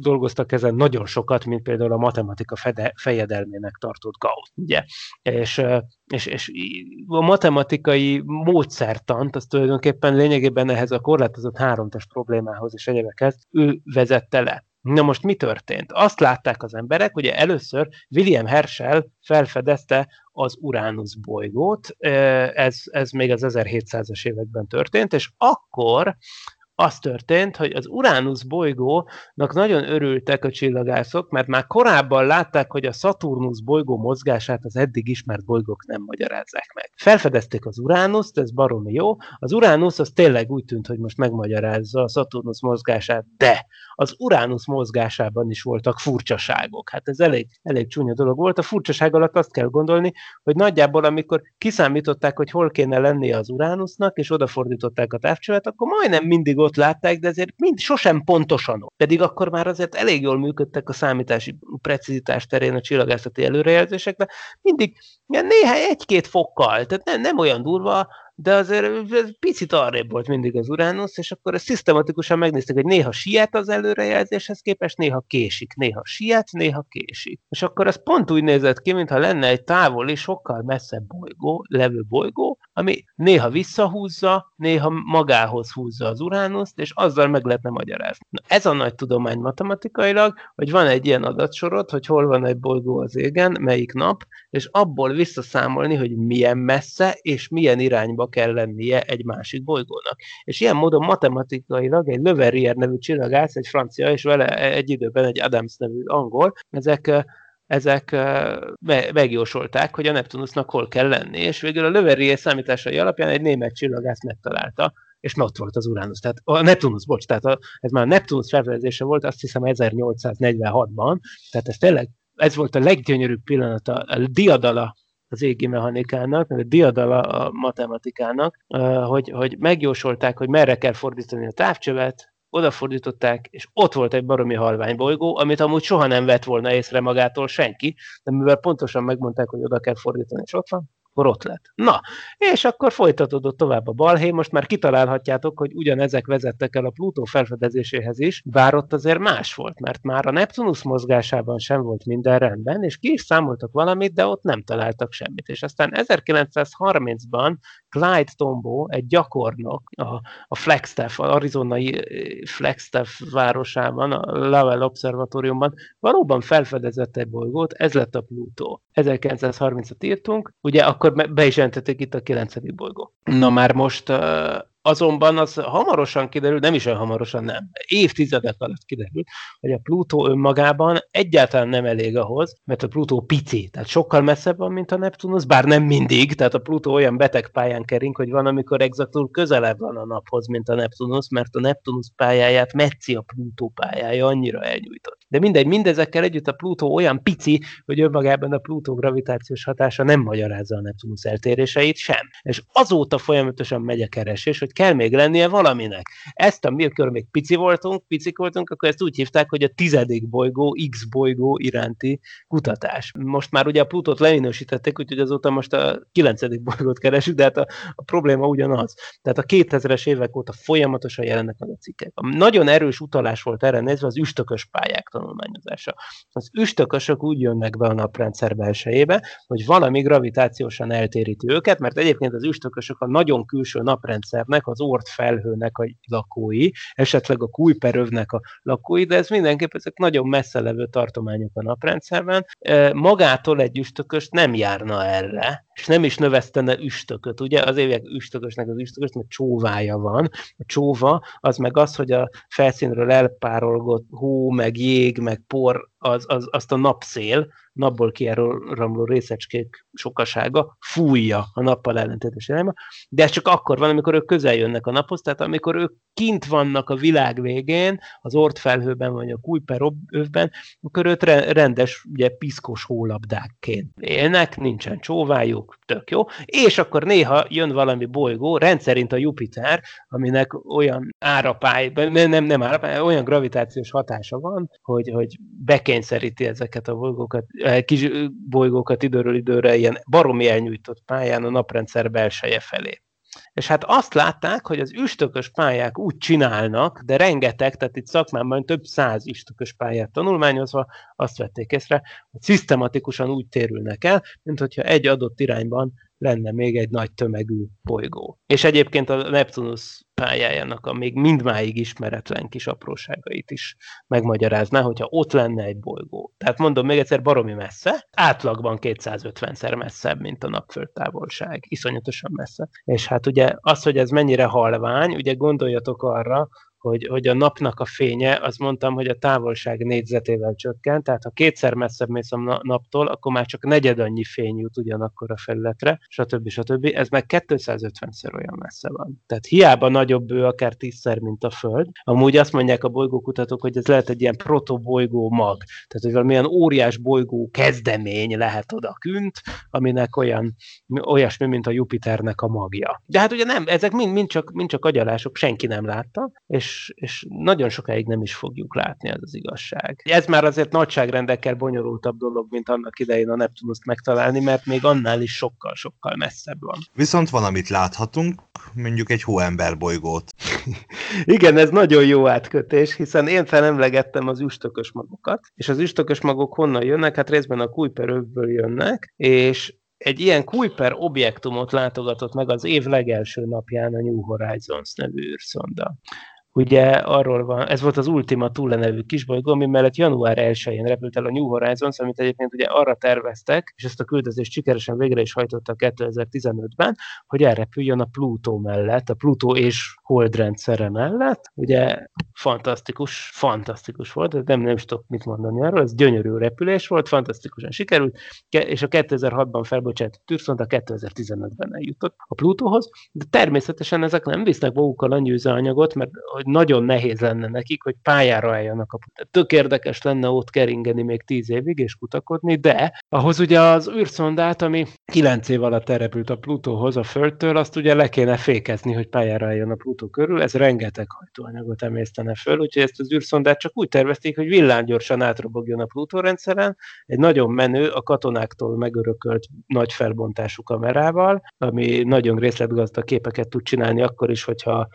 Speaker 6: dolgoztak ezen nagyon sokat, mint például a matematika fede, fejedelmének tartott Gauss, ugye? És és, és a matematikai módszertant, az tulajdonképpen lényegében ehhez a korlátozott háromtest problémához és egyebekhez ő vezette le. Na most mi történt? Azt látták az emberek, ugye először William Herschel felfedezte az Uránusz bolygót. Ez, ez még az 1700-as években történt, és akkor az történt, hogy az Uránusz bolygónak nagyon örültek a csillagászok, mert már korábban látták, hogy a Szaturnusz bolygó mozgását az eddig ismert bolygók nem magyarázzák meg. Felfedezték az Uránuszt, ez baromi jó. Az Uránusz az tényleg úgy tűnt, hogy most megmagyarázza a Szaturnusz mozgását, de az Uránusz mozgásában is voltak furcsaságok. Hát ez elég, elég csúnya dolog volt. A furcsaság alatt azt kell gondolni, hogy nagyjából amikor kiszámították, hogy hol kéne lennie az Uránusznak, és odafordították a távcsövet, akkor majdnem mindig ott látták, de ezért mind sosem pontosan. Pedig akkor már azért elég jól működtek a számítási precizitás terén a csillagászati előrejelzések, de mindig néha egy-két fokkal, tehát nem, nem olyan durva, de azért picit arrébb volt mindig az Uránusz, és akkor ezt szisztematikusan megnézték, hogy néha siet az előrejelzéshez képest, néha késik, néha siet, néha késik. És akkor ez pont úgy nézett ki, mintha lenne egy távoli, sokkal messzebb bolygó, levő bolygó, ami néha visszahúzza, néha magához húzza az Uránuszt, és azzal meg lehetne magyarázni. Na, ez a nagy tudomány matematikailag, hogy van egy ilyen adatsorot, hogy hol van egy bolygó az égen, melyik nap, és abból visszaszámolni, hogy milyen messze és milyen irányba kell lennie egy másik bolygónak. És ilyen módon matematikailag egy Le Verrier nevű csillagász, egy francia, és vele egy időben egy Adams nevű angol, ezek ezek megjósolták, hogy a Neptunusznak hol kell lenni, és végül a Le Verrier számításai alapján egy német csillagász megtalálta, és ott volt az Uranus. Tehát a Neptunus, bocs, tehát a, ez már a Neptunus felfedezése volt, azt hiszem 1846-ban, tehát ez tényleg ez volt a leggyönyörűbb pillanat a diadala az égi mechanikának, a diadala a matematikának, hogy, hogy megjósolták, hogy merre kell fordítani a távcsövet, odafordították, és ott volt egy baromi halvány bolygó, amit amúgy soha nem vett volna észre magától senki, de mivel pontosan megmondták, hogy oda kell fordítani, és ott van, akkor ott lett. Na, és akkor folytatódott tovább a balhé, most már kitalálhatjátok, hogy ugyanezek vezettek el a Plutó felfedezéséhez is, bár ott azért más volt, mert már a Neptunus mozgásában sem volt minden rendben, és ki is számoltak valamit, de ott nem találtak semmit. És aztán 1930-ban Clyde Tombaugh, egy gyakornok a, a Flagstaff, az arizonai Flagstaff városában, a Lowell Observatóriumban valóban felfedezett egy bolygót, ez lett a Plutó. 1930-at írtunk, ugye akkor be is jelentették itt a 9. bolygó. Na már most Azonban az hamarosan kiderült, nem is olyan hamarosan, nem, évtizedek alatt kiderült, hogy a Plutó önmagában egyáltalán nem elég ahhoz, mert a Plutó pici, tehát sokkal messzebb van, mint a Neptunus, bár nem mindig, tehát a Plutó olyan beteg pályán kering, hogy van, amikor exaktul közelebb van a naphoz, mint a Neptunus, mert a Neptunus pályáját metszi a Plutó pályája, annyira elnyújtott. De mindegy, mindezekkel együtt a Plutó olyan pici, hogy önmagában a Plutó gravitációs hatása nem magyarázza a Neptunus eltéréseit sem. És azóta folyamatosan megy a keresés, hogy kell még lennie valaminek. Ezt, amikor még pici voltunk, picik voltunk, akkor ezt úgy hívták, hogy a tizedik bolygó, X bolygó iránti kutatás. Most már ugye a Plutót leminősítették, úgyhogy azóta most a kilencedik bolygót keresünk, de hát a, a probléma ugyanaz. Tehát a 2000-es évek óta folyamatosan jelennek meg a cikkek. A nagyon erős utalás volt erre nézve az üstökös pályák tanulmányozása. Az üstökösök úgy jönnek be a naprendszer belsejébe, hogy valami gravitációsan eltéríti őket, mert egyébként az üstökösök a nagyon külső naprendszernek, az Ort felhőnek a lakói, esetleg a Kuiperövnek a lakói, de ez mindenképp ezek nagyon messze levő tartományok a naprendszerben. Magától egy üstökös nem járna erre, és nem is növesztene üstököt. Ugye az évek üstökösnek az üstökös, mert csóvája van. A csóva az meg az, hogy a felszínről elpárolgott hó, meg jég, meg por, az, az, azt a napszél, napból kiáramló részecskék sokasága fújja a nappal ellentétes irányba, de ez csak akkor van, amikor ők közel jönnek a naphoz, tehát amikor ők kint vannak a világ végén, az ortfelhőben vagy a Kuiper övben, akkor őt rendes, ugye piszkos hólabdákként élnek, nincsen csóvájuk, tök jó, és akkor néha jön valami bolygó, rendszerint a Jupiter, aminek olyan árapály, nem, nem, nem árapály, olyan gravitációs hatása van, hogy, hogy bekényszeríti ezeket a bolygókat, kis bolygókat időről időre ilyen baromi elnyújtott pályán a naprendszer belseje felé. És hát azt látták, hogy az üstökös pályák úgy csinálnak, de rengeteg, tehát itt szakmában több száz üstökös pályát tanulmányozva azt vették észre, hogy szisztematikusan úgy térülnek el, mint hogyha egy adott irányban
Speaker 5: lenne még egy nagy tömegű bolygó. És egyébként a Neptunus pályájának a még mindmáig ismeretlen kis apróságait is megmagyarázná, hogyha ott lenne egy bolygó. Tehát mondom még egyszer, baromi messze, átlagban 250-szer messzebb, mint a napföld távolság. Iszonyatosan messze. És hát ugye az, hogy ez mennyire halvány, ugye gondoljatok arra, hogy, hogy a napnak a fénye, azt mondtam, hogy a távolság négyzetével csökken, tehát ha kétszer messzebb mész a naptól, akkor már csak negyed annyi fény jut ugyanakkor a felületre, stb. stb. Ez meg 250-szer olyan messze van. Tehát hiába nagyobb ő akár tízszer, mint a Föld. Amúgy azt mondják a bolygókutatók, hogy ez lehet egy ilyen protobolygó mag, tehát hogy valamilyen óriás bolygó kezdemény lehet oda künt, aminek olyan, olyasmi, mint a Jupiternek a magja. De hát ugye nem, ezek mind, mind, csak, mind csak agyalások, senki nem látta, és és, nagyon sokáig nem is fogjuk látni, ez az igazság. Ez már azért nagyságrendekkel bonyolultabb dolog, mint annak idején a Neptunuszt megtalálni, mert még annál is sokkal-sokkal messzebb van.
Speaker 4: Viszont van, amit láthatunk, mondjuk egy hóember bolygót. (laughs)
Speaker 5: Igen, ez nagyon jó átkötés, hiszen én felemlegettem az üstökös magokat, és az üstökös magok honnan jönnek? Hát részben a Kuiperövből jönnek, és egy ilyen Kuiper objektumot látogatott meg az év legelső napján a New Horizons nevű űrszonda. Ugye arról van, ez volt az Ultima Thule nevű kisbolygó, ami mellett január 1-én repült el a New Horizons, amit egyébként ugye arra terveztek, és ezt a küldözést sikeresen végre is hajtotta 2015-ben, hogy elrepüljön a Pluto mellett, a Pluto és Hold rendszere mellett. Ugye fantasztikus, fantasztikus volt, nem, nem is tudok mit mondani arról, ez gyönyörű repülés volt, fantasztikusan sikerült, és a 2006-ban felbocsátott űrszonda 2015-ben eljutott a Plutóhoz, de természetesen ezek nem visznek magukkal annyi üzemanyagot, mert hogy nagyon nehéz lenne nekik, hogy pályára álljanak. A... Tök érdekes lenne ott keringeni még tíz évig és kutakodni, de ahhoz ugye az űrszondát, ami kilenc év alatt elrepült a Plutóhoz a Földtől, azt ugye le kéne fékezni, hogy pályára álljon a Plutó körül, ez rengeteg hajtóanyagot emésztene föl, úgyhogy ezt az űrszondát csak úgy tervezték, hogy villámgyorsan átrobogjon a Plutó rendszeren, egy nagyon menő, a katonáktól megörökölt nagy felbontású kamerával, ami nagyon részletgazdag képeket tud csinálni akkor is, hogyha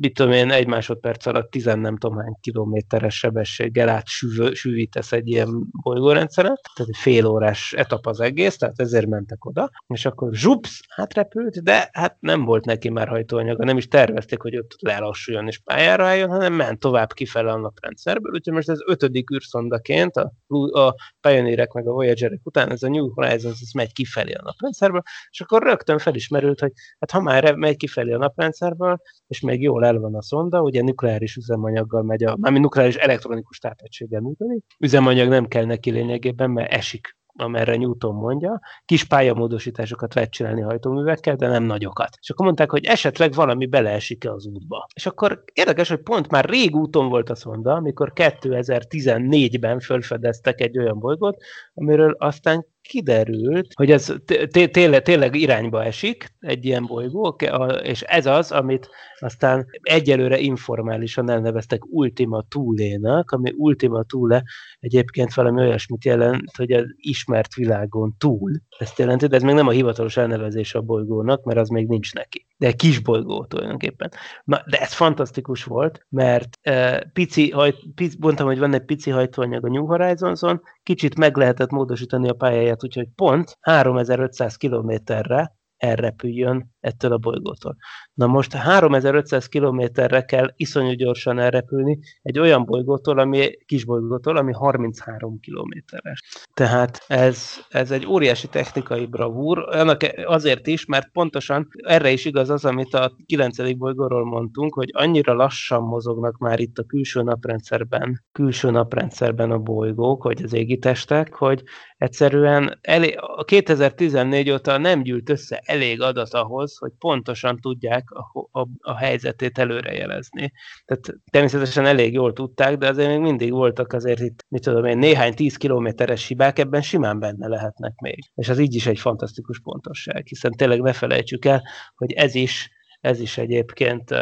Speaker 5: mit tudom én, egy másodperc alatt tizen nem tudom hány kilométeres sebességgel átsűvítesz egy ilyen bolygórendszeren, tehát egy fél órás etap az egész, tehát ezért mentek oda, és akkor zsupsz, átrepült, de hát nem volt neki már hajtóanyaga, nem is tervezték, hogy ott lelassuljon és pályára álljon, hanem ment tovább kifele a naprendszerből, úgyhogy most ez ötödik űrszondaként, a, a Pioneerek meg a Voyagerek után ez a New Horizons ez megy kifelé a naprendszerből, és akkor rögtön felismerült, hogy hát ha már megy kifelé a naprendszerből, és még jól el van a szonda, ugye nukleáris üzemanyaggal megy, a, mármint nukleáris elektronikus tápegységgel működik. Üzemanyag nem kell neki lényegében, mert esik amerre Newton mondja, kis pályamódosításokat lehet csinálni hajtóművekkel, de nem nagyokat. És akkor mondták, hogy esetleg valami beleesik-e az útba. És akkor érdekes, hogy pont már rég úton volt a szonda, amikor 2014-ben felfedeztek egy olyan bolygót, amiről aztán kiderült, hogy ez tényleg, irányba esik, egy ilyen bolygó, és ez az, amit aztán egyelőre informálisan elneveztek Ultima Thule-nak, ami Ultima Thule egyébként valami olyasmit jelent, hogy az ismert világon túl. Ezt jelenti, de ez még nem a hivatalos elnevezés a bolygónak, mert az még nincs neki. De egy kis bolygó tulajdonképpen. Na, de ez fantasztikus volt, mert pici, hajt, pici, mondtam, hogy van egy pici hajtóanyag a New Horizonson, kicsit meg lehetett módosítani a pályáját, úgyhogy pont 3500 kilométerre elrepüljön ettől a bolygótól. Na most 3500 kilométerre kell iszonyú gyorsan elrepülni egy olyan bolygótól, ami kis bolygótól, ami 33 kilométeres. Tehát ez, ez egy óriási technikai bravúr, annak azért is, mert pontosan erre is igaz az, amit a 9. bolygóról mondtunk, hogy annyira lassan mozognak már itt a külső naprendszerben, külső naprendszerben a bolygók, vagy az égitestek, hogy egyszerűen elég, a 2014 óta nem gyűlt össze elég adat ahhoz, hogy pontosan tudják a, a, a helyzetét előrejelezni. Tehát természetesen elég jól tudták, de azért még mindig voltak azért itt, mit tudom én, néhány tíz kilométeres hibák, ebben simán benne lehetnek még. És az így is egy fantasztikus pontosság, hiszen tényleg ne felejtsük el, hogy ez is ez is egyébként uh,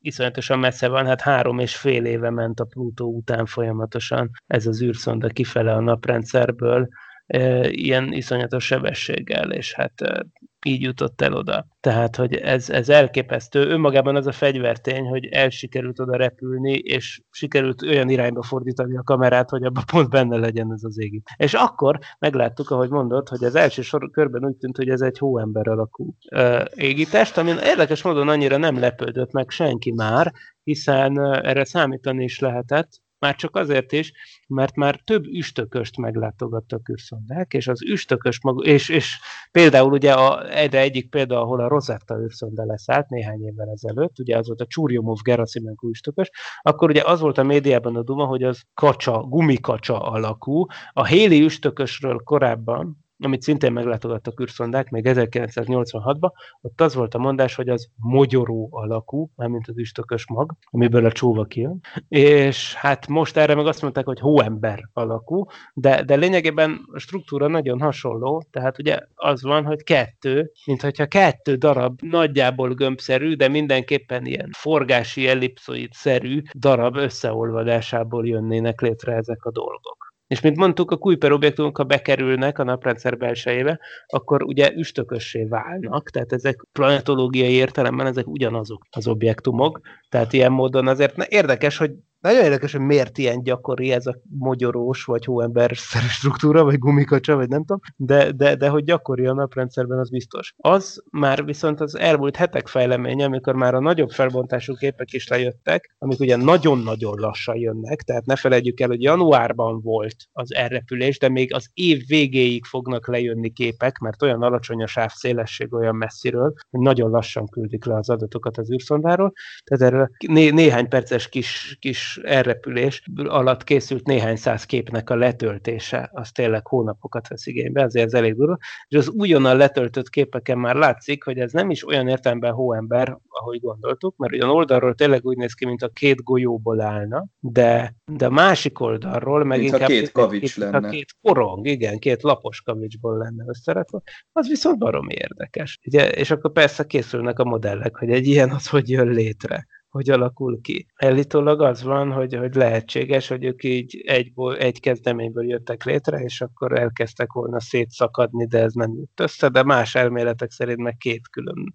Speaker 5: iszonyatosan messze van, hát három és fél éve ment a Plutó után folyamatosan ez az űrszonda kifele a naprendszerből, uh, ilyen iszonyatos sebességgel, és hát uh, így jutott el oda. Tehát, hogy ez, ez elképesztő. Önmagában az a fegyvertény, hogy el sikerült oda repülni, és sikerült olyan irányba fordítani a kamerát, hogy abban pont benne legyen ez az égi. És akkor megláttuk, ahogy mondod, hogy az első sor körben úgy tűnt, hogy ez egy hóember alakú uh, égitest, amin érdekes módon annyira nem lepődött meg senki már, hiszen erre számítani is lehetett, már csak azért is, mert már több üstököst meglátogattak űrszondák, és az üstökös maga, és, és például ugye a, egyre egyik példa, ahol a Rosetta űrszonda leszállt néhány évvel ezelőtt, ugye az volt a Csúrjomov Gerasimenko üstökös, akkor ugye az volt a médiában a duma, hogy az kacsa, gumikacsa alakú. A Héli üstökösről korábban, amit szintén meglátogattak űrszondák még 1986-ban, ott az volt a mondás, hogy az mogyoró alakú, mármint az üstökös mag, amiből a csóva kijön, és hát most erre meg azt mondták, hogy hóember alakú, de, de lényegében a struktúra nagyon hasonló, tehát ugye az van, hogy kettő, mint hogyha kettő darab nagyjából gömbszerű, de mindenképpen ilyen forgási ellipszoid-szerű darab összeolvadásából jönnének létre ezek a dolgok. És mint mondtuk, a Kuiper objektumok, ha bekerülnek a naprendszer belsejébe, akkor ugye üstökössé válnak, tehát ezek planetológiai értelemben ezek ugyanazok az objektumok, tehát ilyen módon azért érdekes, hogy nagyon érdekes, hogy miért ilyen gyakori ez a mogyorós, vagy hóember struktúra, vagy gumikacsa, vagy nem tudom, de, de, de hogy gyakori a naprendszerben, az biztos. Az már viszont az elmúlt hetek fejleménye, amikor már a nagyobb felbontású képek is lejöttek, amik ugye nagyon-nagyon lassan jönnek, tehát ne felejtjük el, hogy januárban volt az elrepülés, de még az év végéig fognak lejönni képek, mert olyan alacsony a sávszélesség olyan messziről, hogy nagyon lassan küldik le az adatokat az űrszondáról. Tehát erről né- néhány perces kis, kis elrepülés alatt készült néhány száz képnek a letöltése, az tényleg hónapokat vesz igénybe, azért ez elég durva, és az újonnan letöltött képeken már látszik, hogy ez nem is olyan értelemben hóember, ahogy gondoltuk, mert ugyan oldalról tényleg úgy néz ki, mint a két golyóból állna, de, de a másik oldalról meg
Speaker 7: mint
Speaker 5: inkább...
Speaker 7: két kavics
Speaker 5: mint,
Speaker 7: lenne.
Speaker 5: A két korong, igen, két lapos kavicsból lenne összerakva, az viszont baromi érdekes. Ugye, és akkor persze készülnek a modellek, hogy egy ilyen az hogy jön létre hogy alakul ki. Elítólag az van, hogy, hogy lehetséges, hogy ők így egy, egy kezdeményből jöttek létre, és akkor elkezdtek volna szétszakadni, de ez nem jött össze, de más elméletek szerint meg két külön,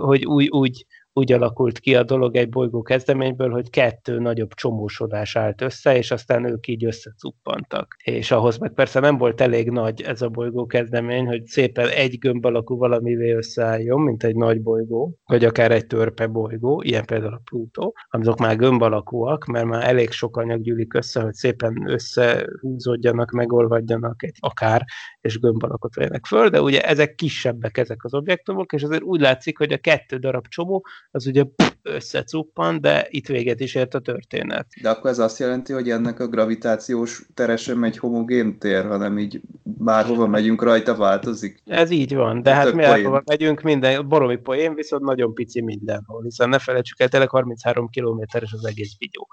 Speaker 5: hogy úgy, úgy, úgy alakult ki a dolog egy bolygó kezdeményből, hogy kettő nagyobb csomósodás állt össze, és aztán ők így összecuppantak. És ahhoz meg persze nem volt elég nagy ez a bolygó kezdemény, hogy szépen egy gömb alakú valamivé összeálljon, mint egy nagy bolygó, vagy akár egy törpe bolygó, ilyen például a Plutó, azok már gömb alakúak, mert már elég sok anyag gyűlik össze, hogy szépen összehúzódjanak, megolvadjanak egy akár, és gömb alakot vegyenek föl, de ugye ezek kisebbek ezek az objektumok, és azért úgy látszik, hogy a kettő darab csomó az ugye összecuppan, de itt véget is ért a történet.
Speaker 7: De akkor ez azt jelenti, hogy ennek a gravitációs tere sem egy homogén tér, hanem így bárhova megyünk rajta változik?
Speaker 5: Ez így van, de hát mi hova megyünk, minden baromi poén, viszont nagyon pici mindenhol, hiszen ne felejtsük el, tényleg 33 kilométeres az egész vigyó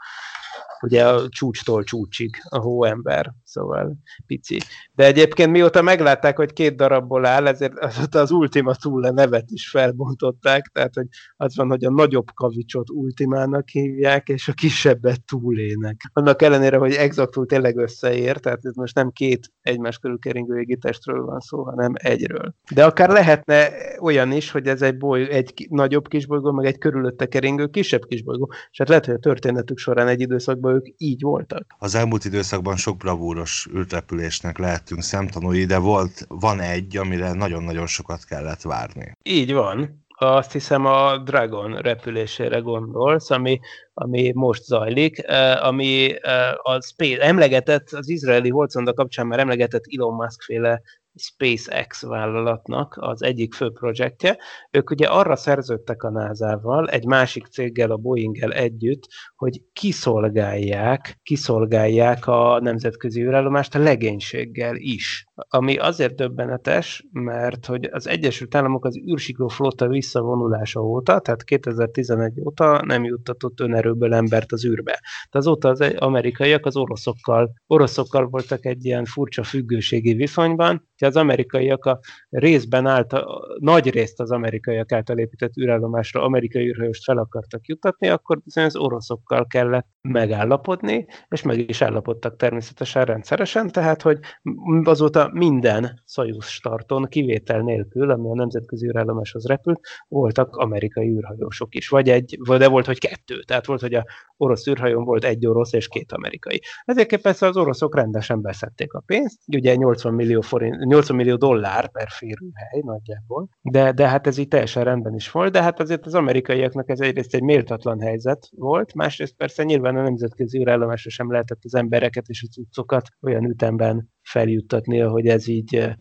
Speaker 5: ugye a csúcstól csúcsig a hóember, szóval pici. De egyébként mióta meglátták, hogy két darabból áll, ezért az, az Ultima Thule nevet is felbontották, tehát hogy az van, hogy a nagyobb kavicsot Ultimának hívják, és a kisebbet túlének. Annak ellenére, hogy exaktul tényleg összeér, tehát ez most nem két egymás körül keringő égitestről van szó, hanem egyről. De akár lehetne olyan is, hogy ez egy, boly, egy nagyobb kisbolygó, meg egy körülötte keringő kisebb kisbolygó, és hát lehet, hogy a történetük során egy időszakban ők így voltak.
Speaker 4: Az elmúlt időszakban sok bravúros űrrepülésnek lehetünk szemtanúi, de volt, van egy, amire nagyon-nagyon sokat kellett várni.
Speaker 5: Így van. Azt hiszem a Dragon repülésére gondolsz, ami, ami most zajlik, ami a Space, emlegetett, az izraeli holconda kapcsán már emlegetett Elon Musk féle SpaceX vállalatnak az egyik fő projektje. Ők ugye arra szerződtek a NASA-val, egy másik céggel, a Boeing-el együtt, hogy kiszolgálják, kiszolgálják a nemzetközi űrállomást a legénységgel is. Ami azért döbbenetes, mert hogy az Egyesült Államok az űrsikló flotta visszavonulása óta, tehát 2011 óta nem juttatott önerőből embert az űrbe. De azóta az amerikaiak az oroszokkal, oroszokkal voltak egy ilyen furcsa függőségi viszonyban, hogyha az amerikaiak a részben állt, nagy részt az amerikaiak által épített űrállomásra amerikai űrhajóst fel akartak jutatni, akkor bizony az oroszokkal kellett megállapodni, és meg is állapodtak természetesen rendszeresen, tehát hogy azóta
Speaker 6: minden Soyuz starton kivétel nélkül, ami a nemzetközi űrállomáshoz repült, voltak amerikai űrhajósok is. Vagy egy, de volt, hogy kettő. Tehát volt, hogy a orosz űrhajón volt egy orosz és két amerikai. Ezért persze az oroszok rendesen beszedték a pénzt, ugye 80 millió, forint, 80 millió dollár per férőhely nagyjából, de, de hát ez így teljesen rendben is volt, de hát azért az amerikaiaknak ez egyrészt egy méltatlan helyzet volt, másrészt persze nyilván a nemzetközi űrállomásra sem lehetett az embereket és a cuccokat olyan ütemben feljuttatni, hogy ez így e,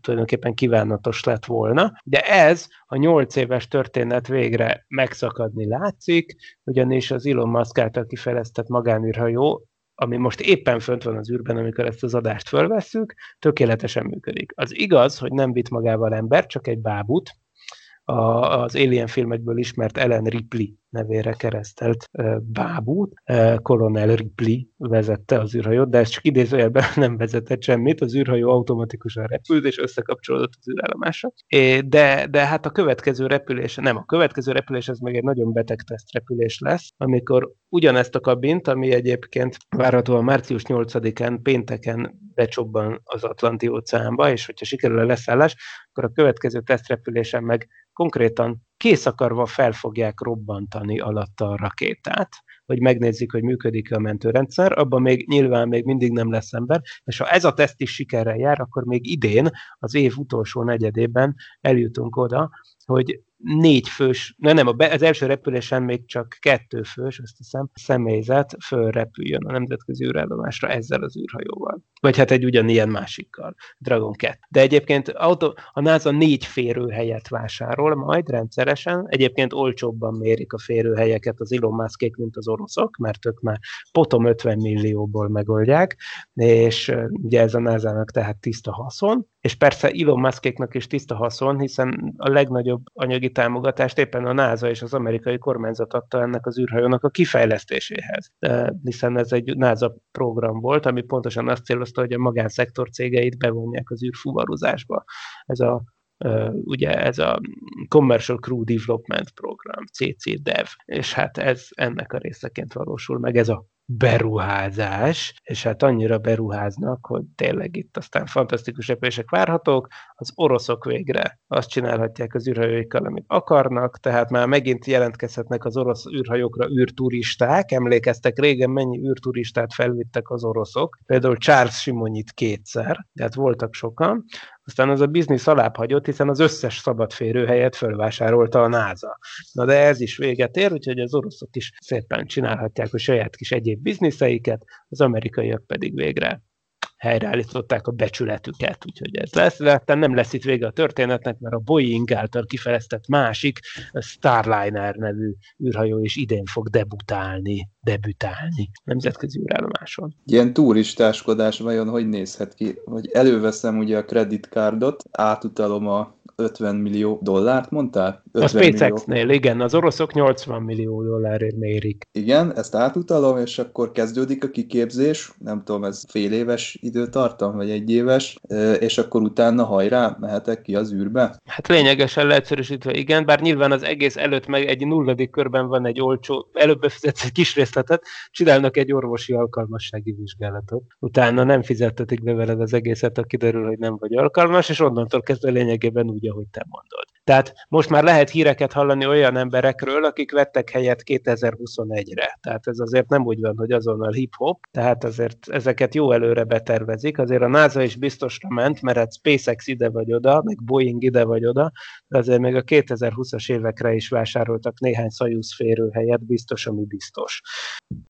Speaker 6: tulajdonképpen kívánatos lett volna. De ez a nyolc éves történet végre megszakadni látszik, ugyanis az Elon Musk által kifejlesztett magánűrhajó ami most éppen fönt van az űrben, amikor ezt az adást fölvesszük, tökéletesen működik. Az igaz, hogy nem vitt magával ember, csak egy bábut, a, az Alien filmekből ismert Ellen Ripley nevére keresztelt bábút. Colonel Ripley vezette az űrhajót, de ez csak idézőjelben (laughs) nem vezetett semmit, az űrhajó automatikusan repült, és összekapcsolódott az űrállomásra. De, de hát a következő repülés, nem, a következő repülés, ez meg egy nagyon beteg repülés lesz, amikor ugyanezt a kabint, ami egyébként várhatóan március 8-án pénteken becsobban az Atlanti óceánba, és hogyha sikerül a leszállás, akkor a következő tesztrepülésen meg konkrétan kész akarva fel fogják robbantani alatta a rakétát, hogy megnézzük, hogy működik a mentőrendszer, abban még nyilván még mindig nem lesz ember, és ha ez a teszt is sikerrel jár, akkor még idén, az év utolsó negyedében eljutunk oda, hogy négy fős, ne nem, az első repülésen még csak kettő fős, azt hiszem, személyzet fölrepüljön a nemzetközi űrállomásra ezzel az űrhajóval. Vagy hát egy ugyanilyen másikkal, Dragon 2. De egyébként auto, a NASA négy férőhelyet vásárol majd rendszeresen, egyébként olcsóbban mérik a férőhelyeket az Elon Muskék, mint az oroszok, mert ők már potom 50 millióból megoldják, és ugye ez a NASA-nak tehát tiszta haszon, és persze Elon Muskéknak is tiszta haszon, hiszen a legnagyobb anyagi támogatást éppen a NASA és az amerikai kormányzat adta ennek az űrhajónak a kifejlesztéséhez. Hiszen ez egy NASA program volt, ami pontosan azt célozta, hogy a magánszektor cégeit bevonják az űrfuvarozásba. Ez a ugye ez a Commercial Crew Development Program, CC-DEV, és hát ez ennek a részeként valósul meg, ez a beruházás, és hát annyira beruháznak, hogy tényleg itt aztán fantasztikus repülések várhatók. Az oroszok végre azt csinálhatják az űrhajóikkal, amit akarnak, tehát már megint jelentkezhetnek az orosz űrhajókra űrturisták. Emlékeztek régen, mennyi űrturistát felvittek az oroszok. Például Charles Simonyit kétszer, tehát voltak sokan. Aztán az a biznisz alább hagyott, hiszen az összes szabad férőhelyet fölvásárolta a NASA. Na de ez is véget ér, úgyhogy az oroszok is szépen csinálhatják a saját kis egyéb bizniszeiket, az amerikaiak pedig végre helyreállították a becsületüket, úgyhogy ez lesz, de nem lesz itt vége a történetnek, mert a Boeing által kifejlesztett másik Starliner nevű űrhajó is idén fog debutálni, debütálni nemzetközi űrállomáson.
Speaker 7: Ilyen turistáskodás vajon hogy nézhet ki? Hogy előveszem ugye a kreditkárdot, átutalom a 50 millió dollárt mondtál?
Speaker 6: 50 a SpaceX-nél, igen, az oroszok 80 millió dollárért mérik.
Speaker 7: Igen, ezt átutalom, és akkor kezdődik a kiképzés, nem tudom, ez fél éves időtartam, vagy egy éves, és akkor utána hajrá, mehetek ki az űrbe?
Speaker 6: Hát lényegesen leegyszerűsítve igen, bár nyilván az egész előtt meg egy nulladik körben van egy olcsó, előbb befizetsz egy kis részletet, csinálnak egy orvosi alkalmassági vizsgálatot. Utána nem fizettetik be veled az egészet, a kiderül, hogy nem vagy alkalmas, és onnantól kezdve lényegében úgy, ahogy te mondod. Tehát most már lehet híreket hallani olyan emberekről, akik vettek helyet 2021-re. Tehát ez azért nem úgy van, hogy azonnal hip-hop, tehát azért ezeket jó előre betervezik. Azért a NASA is biztosra ment, mert hát SpaceX ide vagy oda, meg Boeing ide vagy oda, de azért még a 2020-as évekre is vásároltak néhány Soyuz férőhelyet, biztos, ami biztos.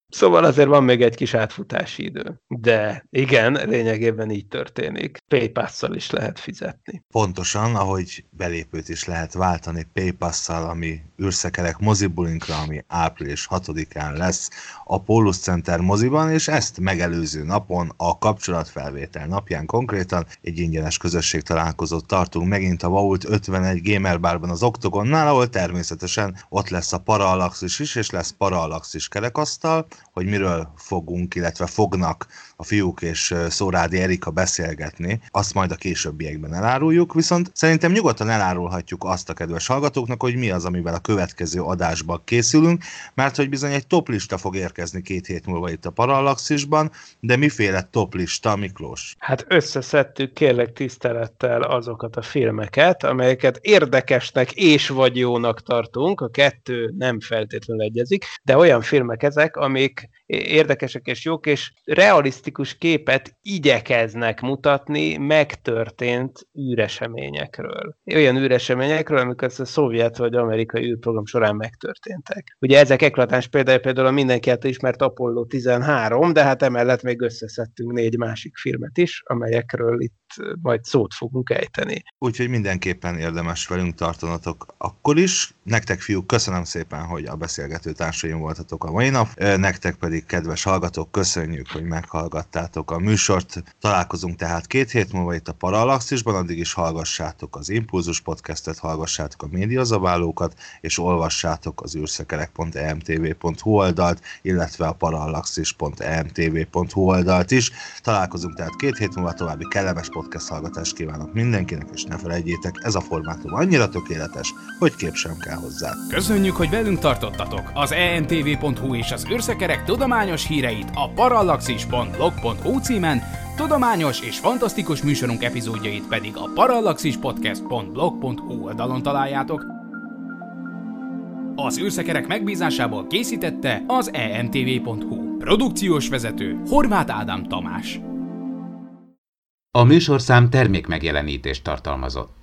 Speaker 6: Szóval azért van még egy kis átfutási idő. De igen, lényegében így történik. PayPass-szal is lehet fizetni.
Speaker 4: Pontosan, ahogy belépőt is lehet váltani PayPass-szal, ami űrszekerek mozibulinkra, ami április 6-án lesz a Polus Center moziban, és ezt megelőző napon, a kapcsolatfelvétel napján konkrétan egy ingyenes közösség találkozót tartunk. Megint a Vault 51 Gamer Barban az Octogonnál, ahol természetesen ott lesz a Parallaxis is, és lesz Parallaxis kerekasztal, hogy miről fogunk, illetve fognak a fiúk és Szórádi Erika beszélgetni, azt majd a későbbiekben eláruljuk, viszont szerintem nyugodtan elárulhatjuk, bemutatjuk azt a kedves hallgatóknak, hogy mi az, amivel a következő adásban készülünk, mert hogy bizony egy toplista fog érkezni két hét múlva itt a Parallaxisban, de miféle toplista, Miklós?
Speaker 6: Hát összeszedtük kérlek tisztelettel azokat a filmeket, amelyeket érdekesnek és vagy jónak tartunk, a kettő nem feltétlenül egyezik, de olyan filmek ezek, amik érdekesek és jók, és realisztikus képet igyekeznek mutatni megtörtént űreseményekről. Olyan űreseményekről, amik a szovjet vagy amerikai űrprogram során megtörténtek. Ugye ezek eklatáns például például a mindenki által ismert Apollo 13, de hát emellett még összeszedtünk négy másik filmet is, amelyekről itt majd szót fogunk ejteni.
Speaker 4: Úgyhogy mindenképpen érdemes velünk tartanatok akkor is. Nektek fiúk, köszönöm szépen, hogy a beszélgető társaim voltatok a mai nap. Nektek pedig, kedves hallgatók, köszönjük, hogy meghallgattátok a műsort. Találkozunk tehát két hét múlva itt a Parallaxisban, addig is hallgassátok az Impulzus podcastet, hallgassátok a médiazabálókat, és olvassátok az űrszekerek.emtv.hu oldalt, illetve a parallaxis.emtv.hu oldalt is. Találkozunk tehát két hét múlva, további kellemes podcast hallgatást kívánok mindenkinek, és ne felejtjétek, ez a formátum annyira tökéletes, hogy kép sem kell hozzá.
Speaker 2: Köszönjük, hogy velünk tartottatok! Az emtv.hu és az űrszekerek tudományos híreit a parallaxis.blog.hu címen, tudományos és fantasztikus műsorunk epizódjait pedig a parallaxispodcast.blog.hu oldalon találjátok. Az űrszekerek megbízásából készítette az emtv.hu. Produkciós vezető Horváth Ádám Tamás.
Speaker 1: A műsorszám termék megjelenítést tartalmazott.